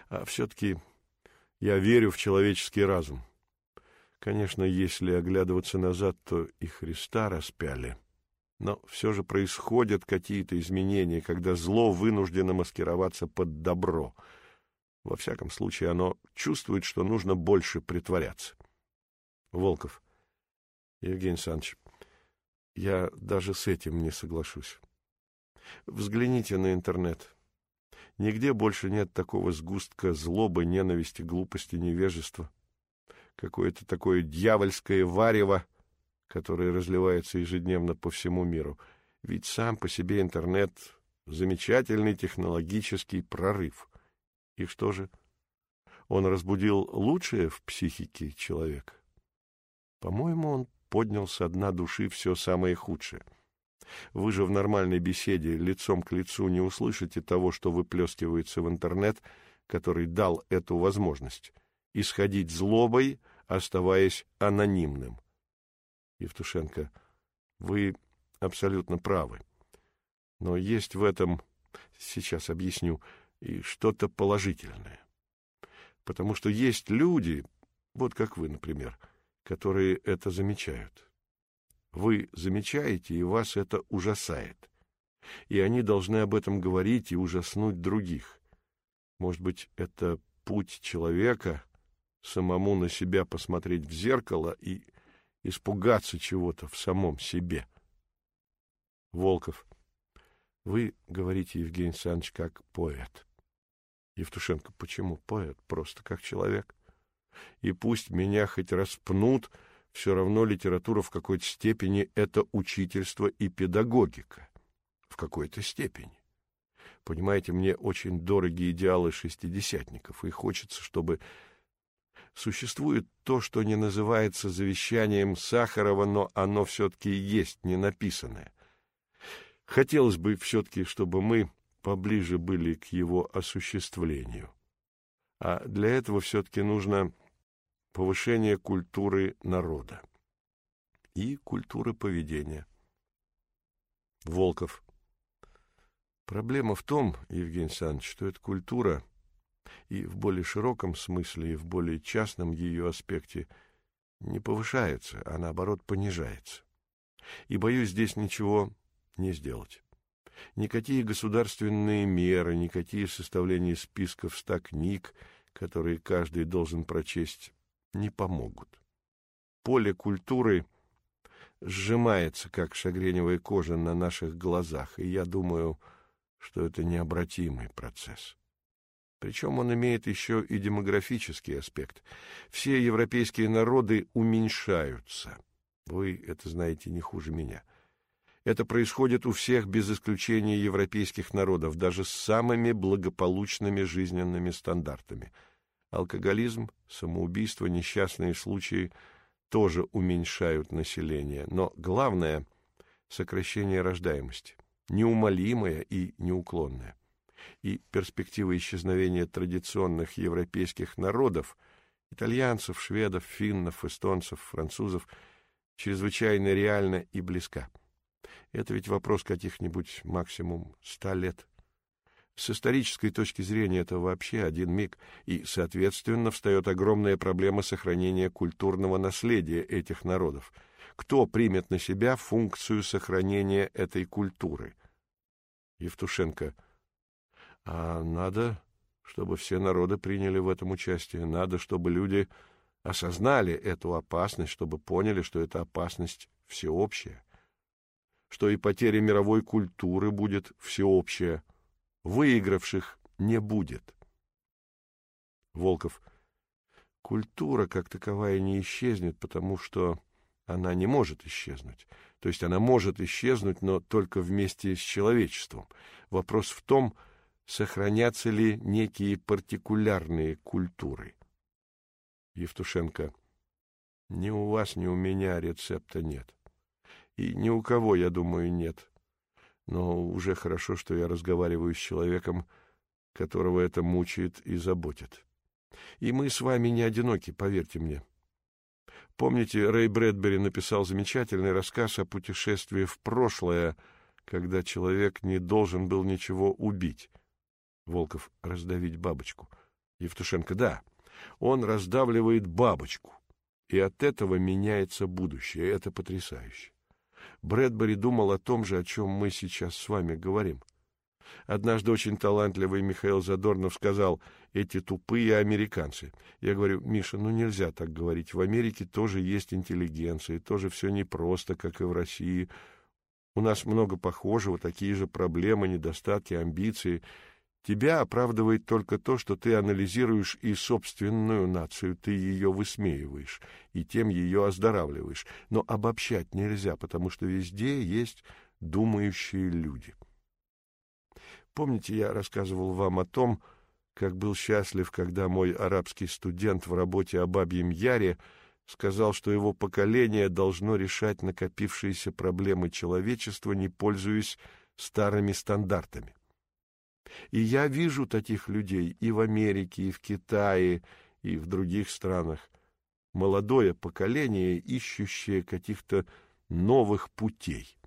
А все-таки я верю в человеческий разум. Конечно, если оглядываться назад, то и Христа распяли. Но все же происходят какие-то изменения, когда зло вынуждено маскироваться под добро. Во всяком случае, оно чувствует, что нужно больше притворяться. Волков. Евгений Александрович, я даже с этим не соглашусь. Взгляните на интернет. Нигде больше нет такого сгустка злобы, ненависти, глупости, невежества. Какое-то такое дьявольское варево, которое разливается ежедневно по всему миру. Ведь сам по себе интернет — замечательный технологический прорыв. И что же? Он разбудил лучшее в психике человека? По-моему, он поднял со дна души все самое худшее — вы же в нормальной беседе лицом к лицу не услышите того, что выплескивается в интернет, который дал эту возможность — исходить злобой, оставаясь анонимным. Евтушенко, вы абсолютно правы. Но есть в этом, сейчас объясню, и что-то положительное. Потому что есть люди, вот как вы, например, которые это замечают. Вы замечаете, и вас это ужасает. И они должны об этом говорить и ужаснуть других. Может быть, это путь человека самому на себя посмотреть в зеркало и испугаться чего-то в самом себе. Волков. Вы говорите, Евгений Александрович, как поэт. Евтушенко, почему поэт? Просто как человек. И пусть меня хоть распнут, все равно литература в какой-то степени — это учительство и педагогика. В какой-то степени. Понимаете, мне очень дороги идеалы шестидесятников, и хочется, чтобы... Существует то, что не называется завещанием Сахарова, но оно все-таки есть не написанное. Хотелось бы все-таки, чтобы мы поближе были к его осуществлению. А для этого все-таки нужно повышение культуры народа и культуры поведения. Волков. Проблема в том, Евгений Александрович, что эта культура и в более широком смысле, и в более частном ее аспекте не повышается, а наоборот понижается. И, боюсь, здесь ничего не сделать. Никакие государственные меры, никакие составления списков ста книг, которые каждый должен прочесть, не помогут. Поле культуры сжимается, как шагреневая кожа на наших глазах, и я думаю, что это необратимый процесс. Причем он имеет еще и демографический аспект. Все европейские народы уменьшаются. Вы это знаете не хуже меня. — это происходит у всех без исключения европейских народов, даже с самыми благополучными жизненными стандартами. Алкоголизм, самоубийство, несчастные случаи тоже уменьшают население, но главное — сокращение рождаемости, неумолимое и неуклонное. И перспектива исчезновения традиционных европейских народов — итальянцев, шведов, финнов, эстонцев, французов — чрезвычайно реальна и близка. Это ведь вопрос каких-нибудь максимум ста лет. С исторической точки зрения это вообще один миг, и, соответственно, встает огромная проблема сохранения культурного наследия этих народов. Кто примет на себя функцию сохранения этой культуры? Евтушенко. А надо, чтобы все народы приняли в этом участие. Надо, чтобы люди осознали эту опасность, чтобы поняли, что эта опасность всеобщая что и потеря мировой культуры будет всеобщая. Выигравших не будет. Волков. Культура как таковая не исчезнет, потому что она не может исчезнуть. То есть она может исчезнуть, но только вместе с человечеством. Вопрос в том, сохранятся ли некие партикулярные культуры. Евтушенко. Ни у вас, ни у меня рецепта нет. И ни у кого, я думаю, нет. Но уже хорошо, что я разговариваю с человеком, которого это мучает и заботит. И мы с вами не одиноки, поверьте мне. Помните, Рэй Брэдбери написал замечательный рассказ о путешествии в прошлое, когда человек не должен был ничего убить. Волков раздавить бабочку. Евтушенко, да, он раздавливает бабочку, и от этого меняется будущее. Это потрясающе. Брэдбери думал о том же, о чем мы сейчас с вами говорим. Однажды очень талантливый Михаил Задорнов сказал «эти тупые американцы». Я говорю, Миша, ну нельзя так говорить. В Америке тоже есть интеллигенция, тоже все непросто, как и в России. У нас много похожего, такие же проблемы, недостатки, амбиции — Тебя оправдывает только то, что ты анализируешь и собственную нацию, ты ее высмеиваешь, и тем ее оздоравливаешь. Но обобщать нельзя, потому что везде есть думающие люди. Помните, я рассказывал вам о том, как был счастлив, когда мой арабский студент в работе о Бабьем Яре сказал, что его поколение должно решать накопившиеся проблемы человечества, не пользуясь старыми стандартами. И я вижу таких людей и в Америке, и в Китае, и в других странах. Молодое поколение, ищущее каких-то новых путей.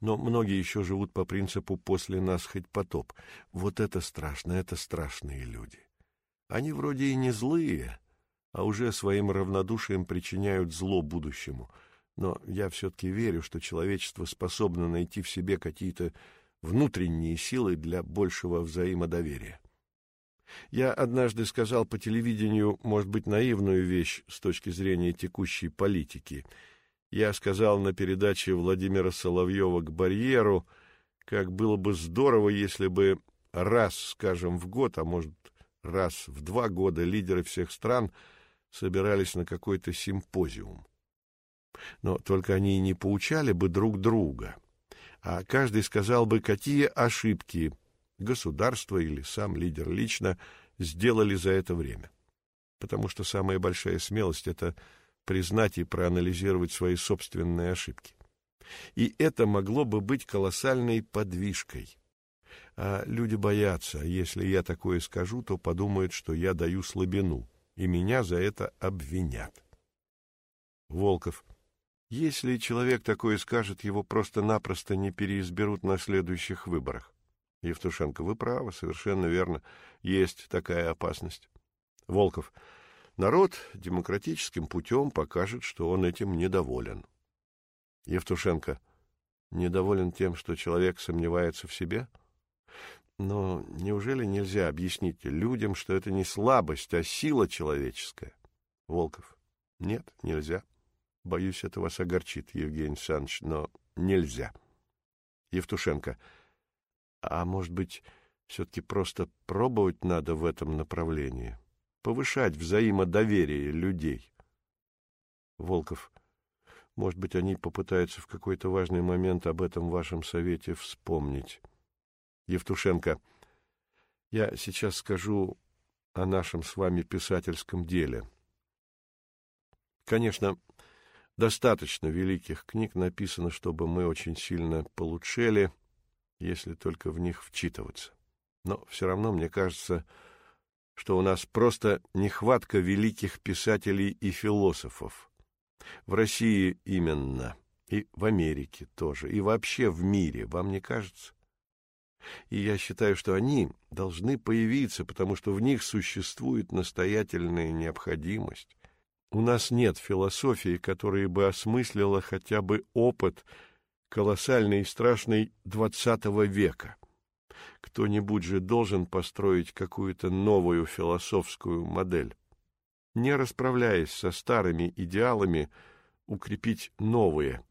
Но многие еще живут по принципу «после нас хоть потоп». Вот это страшно, это страшные люди. Они вроде и не злые, а уже своим равнодушием причиняют зло будущему. Но я все-таки верю, что человечество способно найти в себе какие-то внутренние силы для большего взаимодоверия. Я однажды сказал по телевидению, может быть, наивную вещь с точки зрения текущей политики. Я сказал на передаче Владимира Соловьева к барьеру, как было бы здорово, если бы раз, скажем, в год, а может, раз в два года лидеры всех стран собирались на какой-то симпозиум. Но только они не поучали бы друг друга, а каждый сказал бы, какие ошибки государство или сам лидер лично сделали за это время. Потому что самая большая смелость — это признать и проанализировать свои собственные ошибки. И это могло бы быть колоссальной подвижкой. А люди боятся, если я такое скажу, то подумают, что я даю слабину, и меня за это обвинят. Волков. Если человек такое скажет, его просто-напросто не переизберут на следующих выборах. Евтушенко, вы правы, совершенно верно. Есть такая опасность. Волков. Народ демократическим путем покажет, что он этим недоволен. Евтушенко. Недоволен тем, что человек сомневается в себе? Но неужели нельзя объяснить людям, что это не слабость, а сила человеческая? Волков. Нет, нельзя. Боюсь, это вас огорчит, Евгений Александрович, но нельзя. Евтушенко. А может быть, все-таки просто пробовать надо в этом направлении? Повышать взаимодоверие людей? Волков. Может быть, они попытаются в какой-то важный момент об этом вашем совете вспомнить. Евтушенко. Я сейчас скажу о нашем с вами писательском деле. Конечно, достаточно великих книг написано, чтобы мы очень сильно получшели, если только в них вчитываться. Но все равно мне кажется, что у нас просто нехватка великих писателей и философов. В России именно, и в Америке тоже, и вообще в мире, вам не кажется? И я считаю, что они должны появиться, потому что в них существует настоятельная необходимость. У нас нет философии, которая бы осмыслила хотя бы опыт колоссальный и страшный двадцатого века. Кто-нибудь же должен построить какую-то новую философскую модель. Не расправляясь со старыми идеалами, укрепить новые,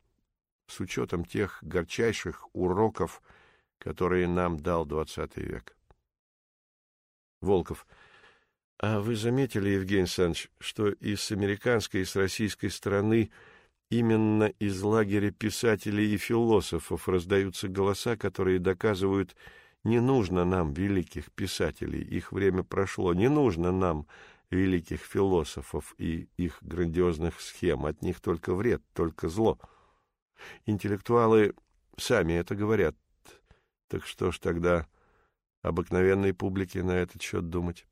с учетом тех горчайших уроков, которые нам дал двадцатый век. Волков. А вы заметили, Евгений Александрович, что и с американской, и с российской стороны – Именно из лагеря писателей и философов раздаются голоса, которые доказывают, не нужно нам великих писателей, их время прошло, не нужно нам великих философов и их грандиозных схем, от них только вред, только зло. Интеллектуалы сами это говорят, так что ж тогда обыкновенной публике на этот счет думать?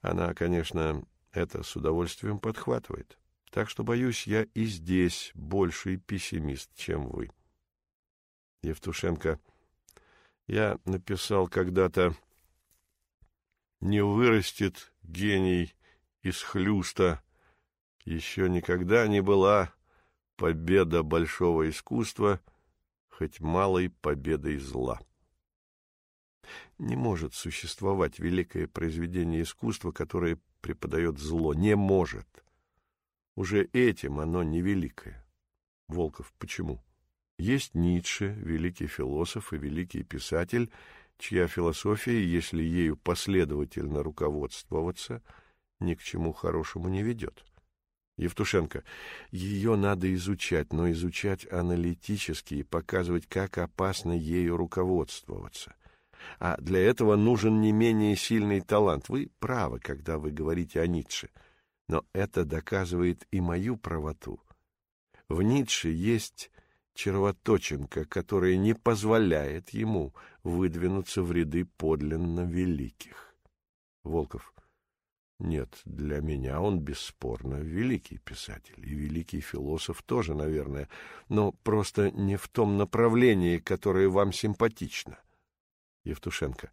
Она, конечно, это с удовольствием подхватывает. Так что, боюсь, я и здесь больший пессимист, чем вы. Евтушенко, я написал когда-то «Не вырастет гений из хлюста, еще никогда не была победа большого искусства, хоть малой победой зла». Не может существовать великое произведение искусства, которое преподает зло. Не может. Уже этим оно невеликое. Волков, почему? Есть Ницше, великий философ и великий писатель, чья философия, если ею последовательно руководствоваться, ни к чему хорошему не ведет. Евтушенко, ее надо изучать, но изучать аналитически и показывать, как опасно ею руководствоваться. А для этого нужен не менее сильный талант. Вы правы, когда вы говорите о Ницше — но это доказывает и мою правоту. В Ницше есть червоточинка, которая не позволяет ему выдвинуться в ряды подлинно великих. Волков. Нет, для меня он бесспорно великий писатель и великий философ тоже, наверное, но просто не в том направлении, которое вам симпатично. Евтушенко.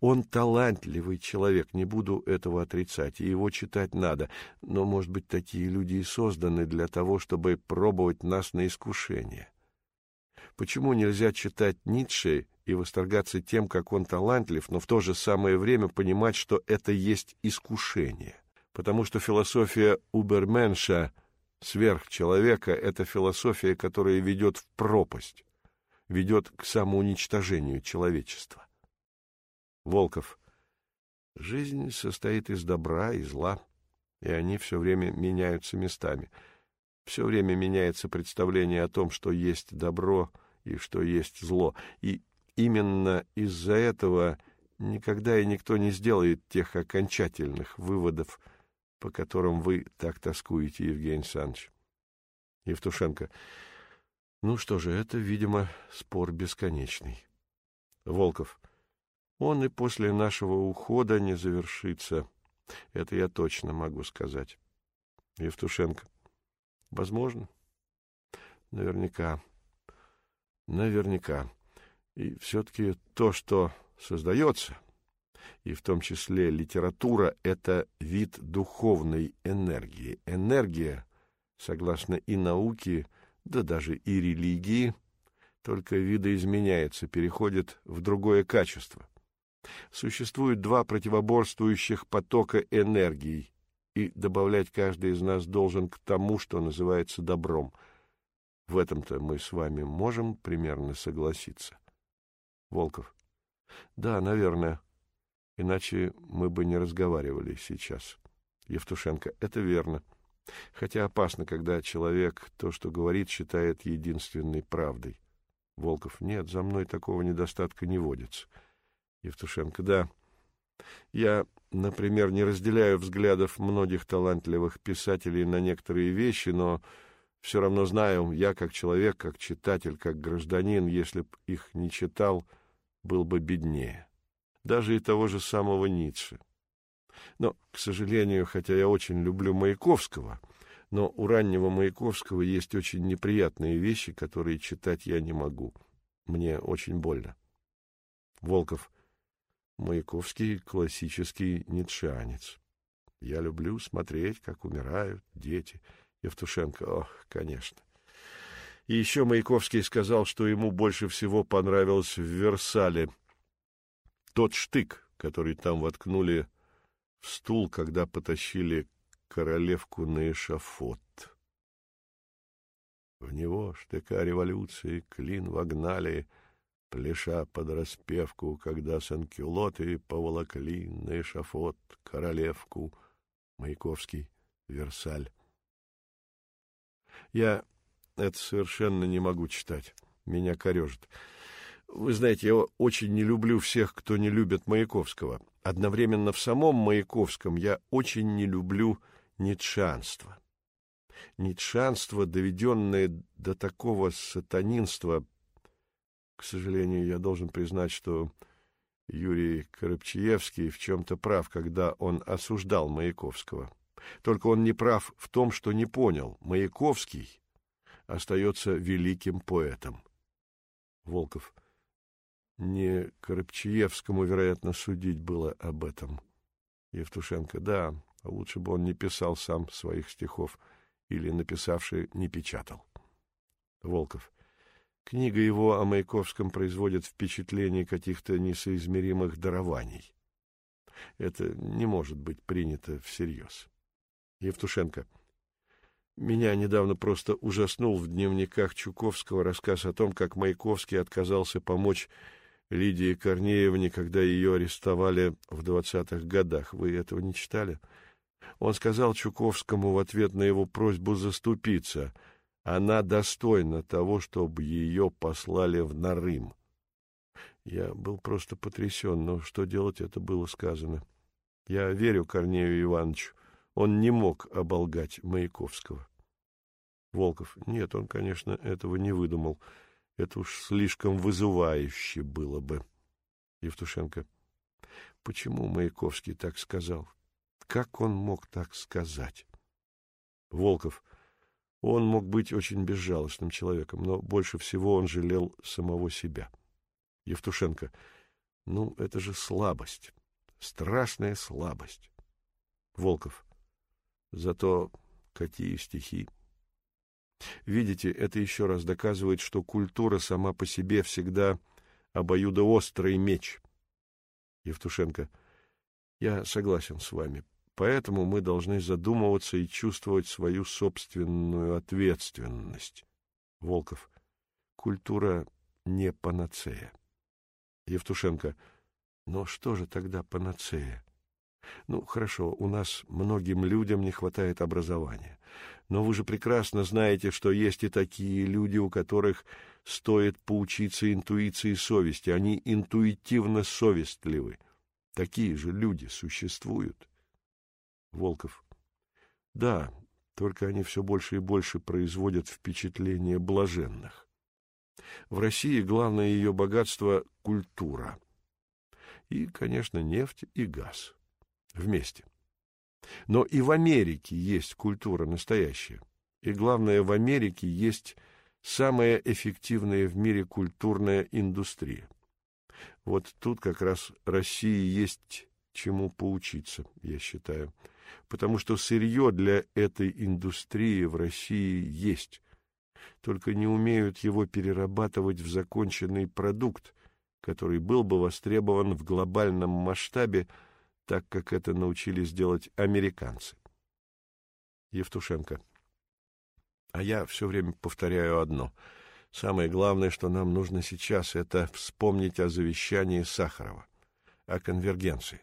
Он талантливый человек, не буду этого отрицать, и его читать надо, но, может быть, такие люди и созданы для того, чтобы пробовать нас на искушение. Почему нельзя читать Ницше и восторгаться тем, как он талантлив, но в то же самое время понимать, что это есть искушение? Потому что философия Уберменша, сверхчеловека, это философия, которая ведет в пропасть. ведет к самоуничтожению человечества. Волков. Жизнь состоит из добра и зла, и они все время меняются местами. Все время меняется представление о том, что есть добро и что есть зло. И именно из-за этого никогда и никто не сделает тех окончательных выводов, по которым вы так тоскуете, Евгений Александрович. Евтушенко. Ну что же, это, видимо, спор бесконечный. Волков. Он и после нашего ухода не завершится. Это я точно могу сказать. Евтушенко. Возможно. Наверняка. Наверняка. И все-таки то, что создается, и в том числе литература, это вид духовной энергии. Энергия, согласно и науке, да даже и религии, только видоизменяется, переходит в другое качество. Существует два противоборствующих потока энергии, и добавлять каждый из нас должен к тому, что называется добром. В этом-то мы с вами можем примерно согласиться. Волков. Да, наверное. Иначе мы бы не разговаривали сейчас. Евтушенко. Это верно. Хотя опасно, когда человек то, что говорит, считает единственной правдой. Волков. Нет, за мной такого недостатка не водится. Евтушенко. Да. Я, например, не разделяю взглядов многих талантливых писателей на некоторые вещи, но все равно знаю, я как человек, как читатель, как гражданин, если б их не читал, был бы беднее. Даже и того же самого Ницше. Но, к сожалению, хотя я очень люблю Маяковского, но у раннего Маяковского есть очень неприятные вещи, которые читать я не могу. Мне очень больно. Волков. Маяковский — классический ницшеанец. Я люблю смотреть, как умирают дети. Евтушенко. Ох, конечно. И еще Маяковский сказал, что ему больше всего понравилось в Версале тот штык, который там воткнули в стул, когда потащили королевку на эшафот. В него штыка революции клин вогнали, пляша под распевку, когда санкюлоты поволокли на эшафот королевку. Маяковский, Версаль. Я это совершенно не могу читать. Меня корежит. Вы знаете, я очень не люблю всех, кто не любит Маяковского. Одновременно в самом Маяковском я очень не люблю ницшанство. Ницшанство, доведенное до такого сатанинства, к сожалению, я должен признать, что Юрий Коробчиевский в чем-то прав, когда он осуждал Маяковского. Только он не прав в том, что не понял. Маяковский остается великим поэтом. Волков. Не Коробчиевскому, вероятно, судить было об этом. Евтушенко. Да, лучше бы он не писал сам своих стихов или, написавший, не печатал. Волков. Книга его о Маяковском производит впечатление каких-то несоизмеримых дарований. Это не может быть принято всерьез. Евтушенко. Меня недавно просто ужаснул в дневниках Чуковского рассказ о том, как Маяковский отказался помочь Лидии Корнеевне, когда ее арестовали в двадцатых годах. Вы этого не читали? Он сказал Чуковскому в ответ на его просьбу заступиться. Она достойна того, чтобы ее послали в Нарым. Я был просто потрясен, но что делать, это было сказано. Я верю Корнею Ивановичу. Он не мог оболгать Маяковского. Волков. Нет, он, конечно, этого не выдумал. Это уж слишком вызывающе было бы. Евтушенко. Почему Маяковский так сказал? Как он мог так сказать? Волков. Он мог быть очень безжалостным человеком, но больше всего он жалел самого себя. Евтушенко. Ну, это же слабость. Страшная слабость. Волков. Зато какие стихи. Видите, это еще раз доказывает, что культура сама по себе всегда обоюдоострый меч. Евтушенко. Я согласен с вами. Поэтому мы должны задумываться и чувствовать свою собственную ответственность. Волков. Культура не панацея. Евтушенко. Но что же тогда панацея? Ну, хорошо, у нас многим людям не хватает образования. Но вы же прекрасно знаете, что есть и такие люди, у которых стоит поучиться интуиции совести. Они интуитивно совестливы. Такие же люди существуют. Волков. Да, только они все больше и больше производят впечатление блаженных. В России главное ее богатство — культура. И, конечно, нефть и газ. Вместе. Но и в Америке есть культура настоящая. И главное, в Америке есть самая эффективная в мире культурная индустрия. Вот тут как раз России есть чему поучиться, я считаю. Потому что сырье для этой индустрии в России есть. Только не умеют его перерабатывать в законченный продукт, который был бы востребован в глобальном масштабе, так как это научились делать американцы. Евтушенко. А я все время повторяю одно. Самое главное, что нам нужно сейчас, это вспомнить о завещании Сахарова, о конвергенции,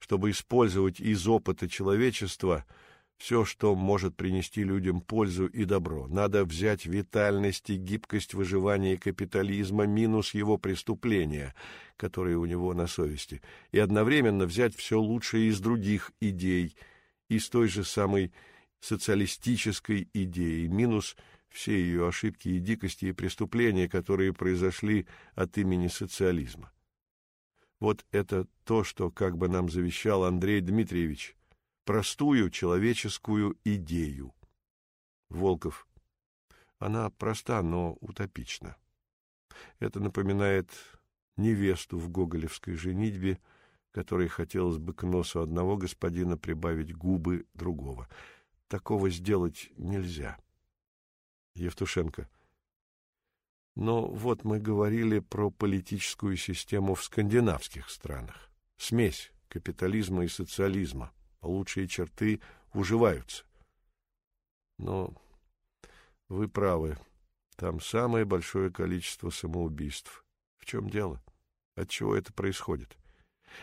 чтобы использовать из опыта человечества – все, что может принести людям пользу и добро. Надо взять витальность и гибкость выживания капитализма минус его преступления, которые у него на совести, и одновременно взять все лучшее из других идей, из той же самой социалистической идеи, минус все ее ошибки и дикости и преступления, которые произошли от имени социализма. Вот это то, что как бы нам завещал Андрей Дмитриевич – простую человеческую идею. Волков. Она проста, но утопична. Это напоминает невесту в гоголевской женитьбе, которой хотелось бы к носу одного господина прибавить губы другого. Такого сделать нельзя. Евтушенко. Но вот мы говорили про политическую систему в скандинавских странах. Смесь капитализма и социализма лучшие черты уживаются. Но вы правы, там самое большое количество самоубийств. В чем дело? От чего это происходит?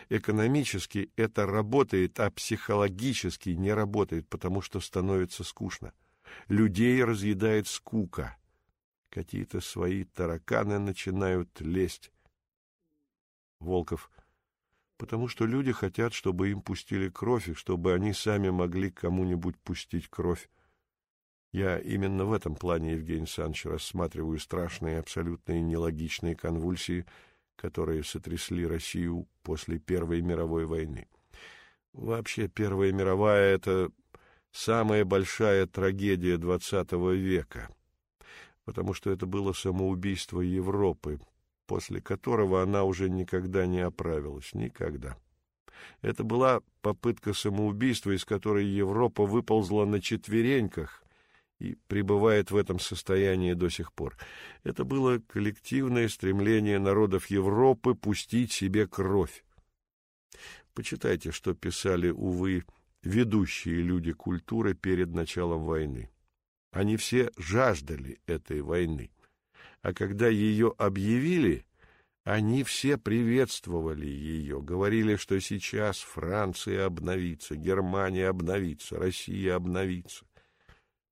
Экономически это работает, а психологически не работает, потому что становится скучно. Людей разъедает скука. Какие-то свои тараканы начинают лезть. Волков потому что люди хотят, чтобы им пустили кровь, и чтобы они сами могли кому-нибудь пустить кровь. Я именно в этом плане, Евгений Александрович, рассматриваю страшные, абсолютно нелогичные конвульсии, которые сотрясли Россию после Первой мировой войны. Вообще, Первая мировая — это самая большая трагедия XX века, потому что это было самоубийство Европы, после которого она уже никогда не оправилась. Никогда. Это была попытка самоубийства, из которой Европа выползла на четвереньках и пребывает в этом состоянии до сих пор. Это было коллективное стремление народов Европы пустить себе кровь. Почитайте, что писали, увы, ведущие люди культуры перед началом войны. Они все жаждали этой войны а когда ее объявили, они все приветствовали ее, говорили, что сейчас Франция обновится, Германия обновится, Россия обновится.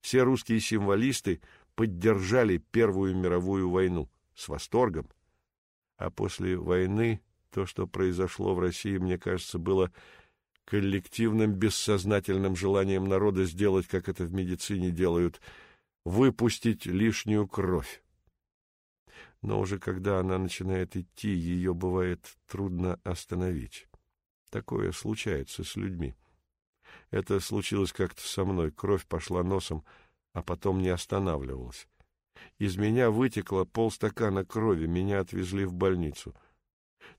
Все русские символисты поддержали Первую мировую войну с восторгом, а после войны то, что произошло в России, мне кажется, было коллективным бессознательным желанием народа сделать, как это в медицине делают, выпустить лишнюю кровь но уже когда она начинает идти, ее бывает трудно остановить. Такое случается с людьми. Это случилось как-то со мной. Кровь пошла носом, а потом не останавливалась. Из меня вытекло полстакана крови, меня отвезли в больницу.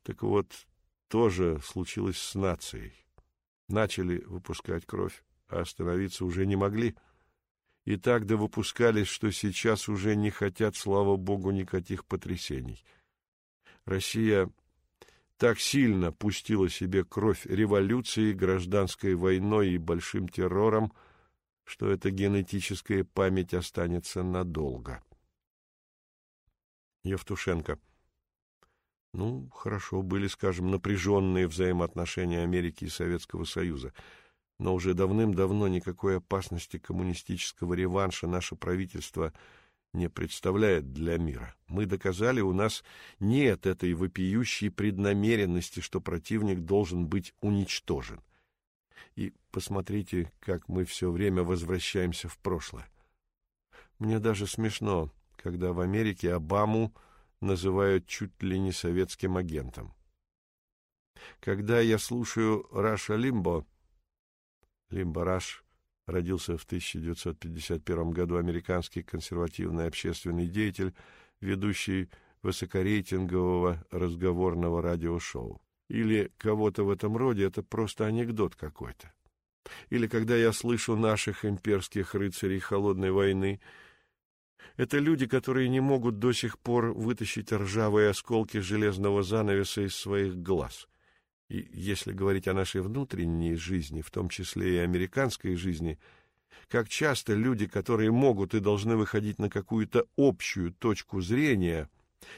Так вот, тоже случилось с нацией. Начали выпускать кровь, а остановиться уже не могли — и так да выпускались, что сейчас уже не хотят, слава богу, никаких потрясений. Россия так сильно пустила себе кровь революцией, гражданской войной и большим террором, что эта генетическая память останется надолго. Евтушенко. Ну, хорошо, были, скажем, напряженные взаимоотношения Америки и Советского Союза. Но уже давным-давно никакой опасности коммунистического реванша наше правительство не представляет для мира. Мы доказали, у нас нет этой вопиющей преднамеренности, что противник должен быть уничтожен. И посмотрите, как мы все время возвращаемся в прошлое. Мне даже смешно, когда в Америке Обаму называют чуть ли не советским агентом. Когда я слушаю Раша Лимбо, Лимбо Раш родился в 1951 году американский консервативный общественный деятель, ведущий высокорейтингового разговорного радиошоу. Или кого-то в этом роде, это просто анекдот какой-то. Или когда я слышу наших имперских рыцарей холодной войны, это люди, которые не могут до сих пор вытащить ржавые осколки железного занавеса из своих глаз. И если говорить о нашей внутренней жизни, в том числе и американской жизни, как часто люди, которые могут и должны выходить на какую-то общую точку зрения,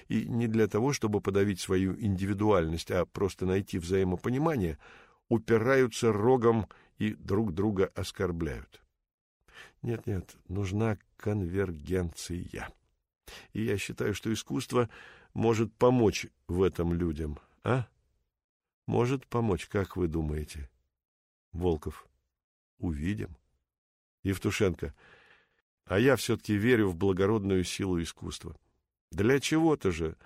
и не для того, чтобы подавить свою индивидуальность, а просто найти взаимопонимание, упираются рогом и друг друга оскорбляют. Нет-нет, нужна конвергенция. И я считаю, что искусство может помочь в этом людям, а? Может помочь, как вы думаете? Волков. Увидим. Евтушенко. А я все-таки верю в благородную силу искусства. Для чего-то же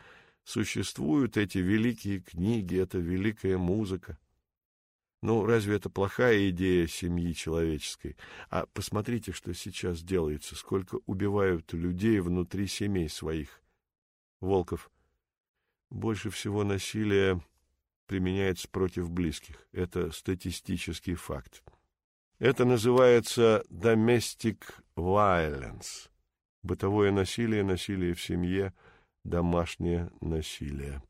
существуют эти великие книги, эта великая музыка. Ну, разве это плохая идея семьи человеческой? А посмотрите, что сейчас делается, сколько убивают людей внутри семей своих. Волков. Больше всего насилия применяется против близких. Это статистический факт. Это называется domestic violence. Бытовое насилие, насилие в семье, домашнее насилие.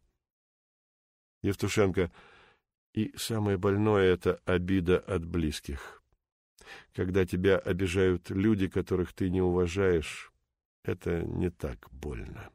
Евтушенко. И самое больное — это обида от близких. Когда тебя обижают люди, которых ты не уважаешь, это не так больно.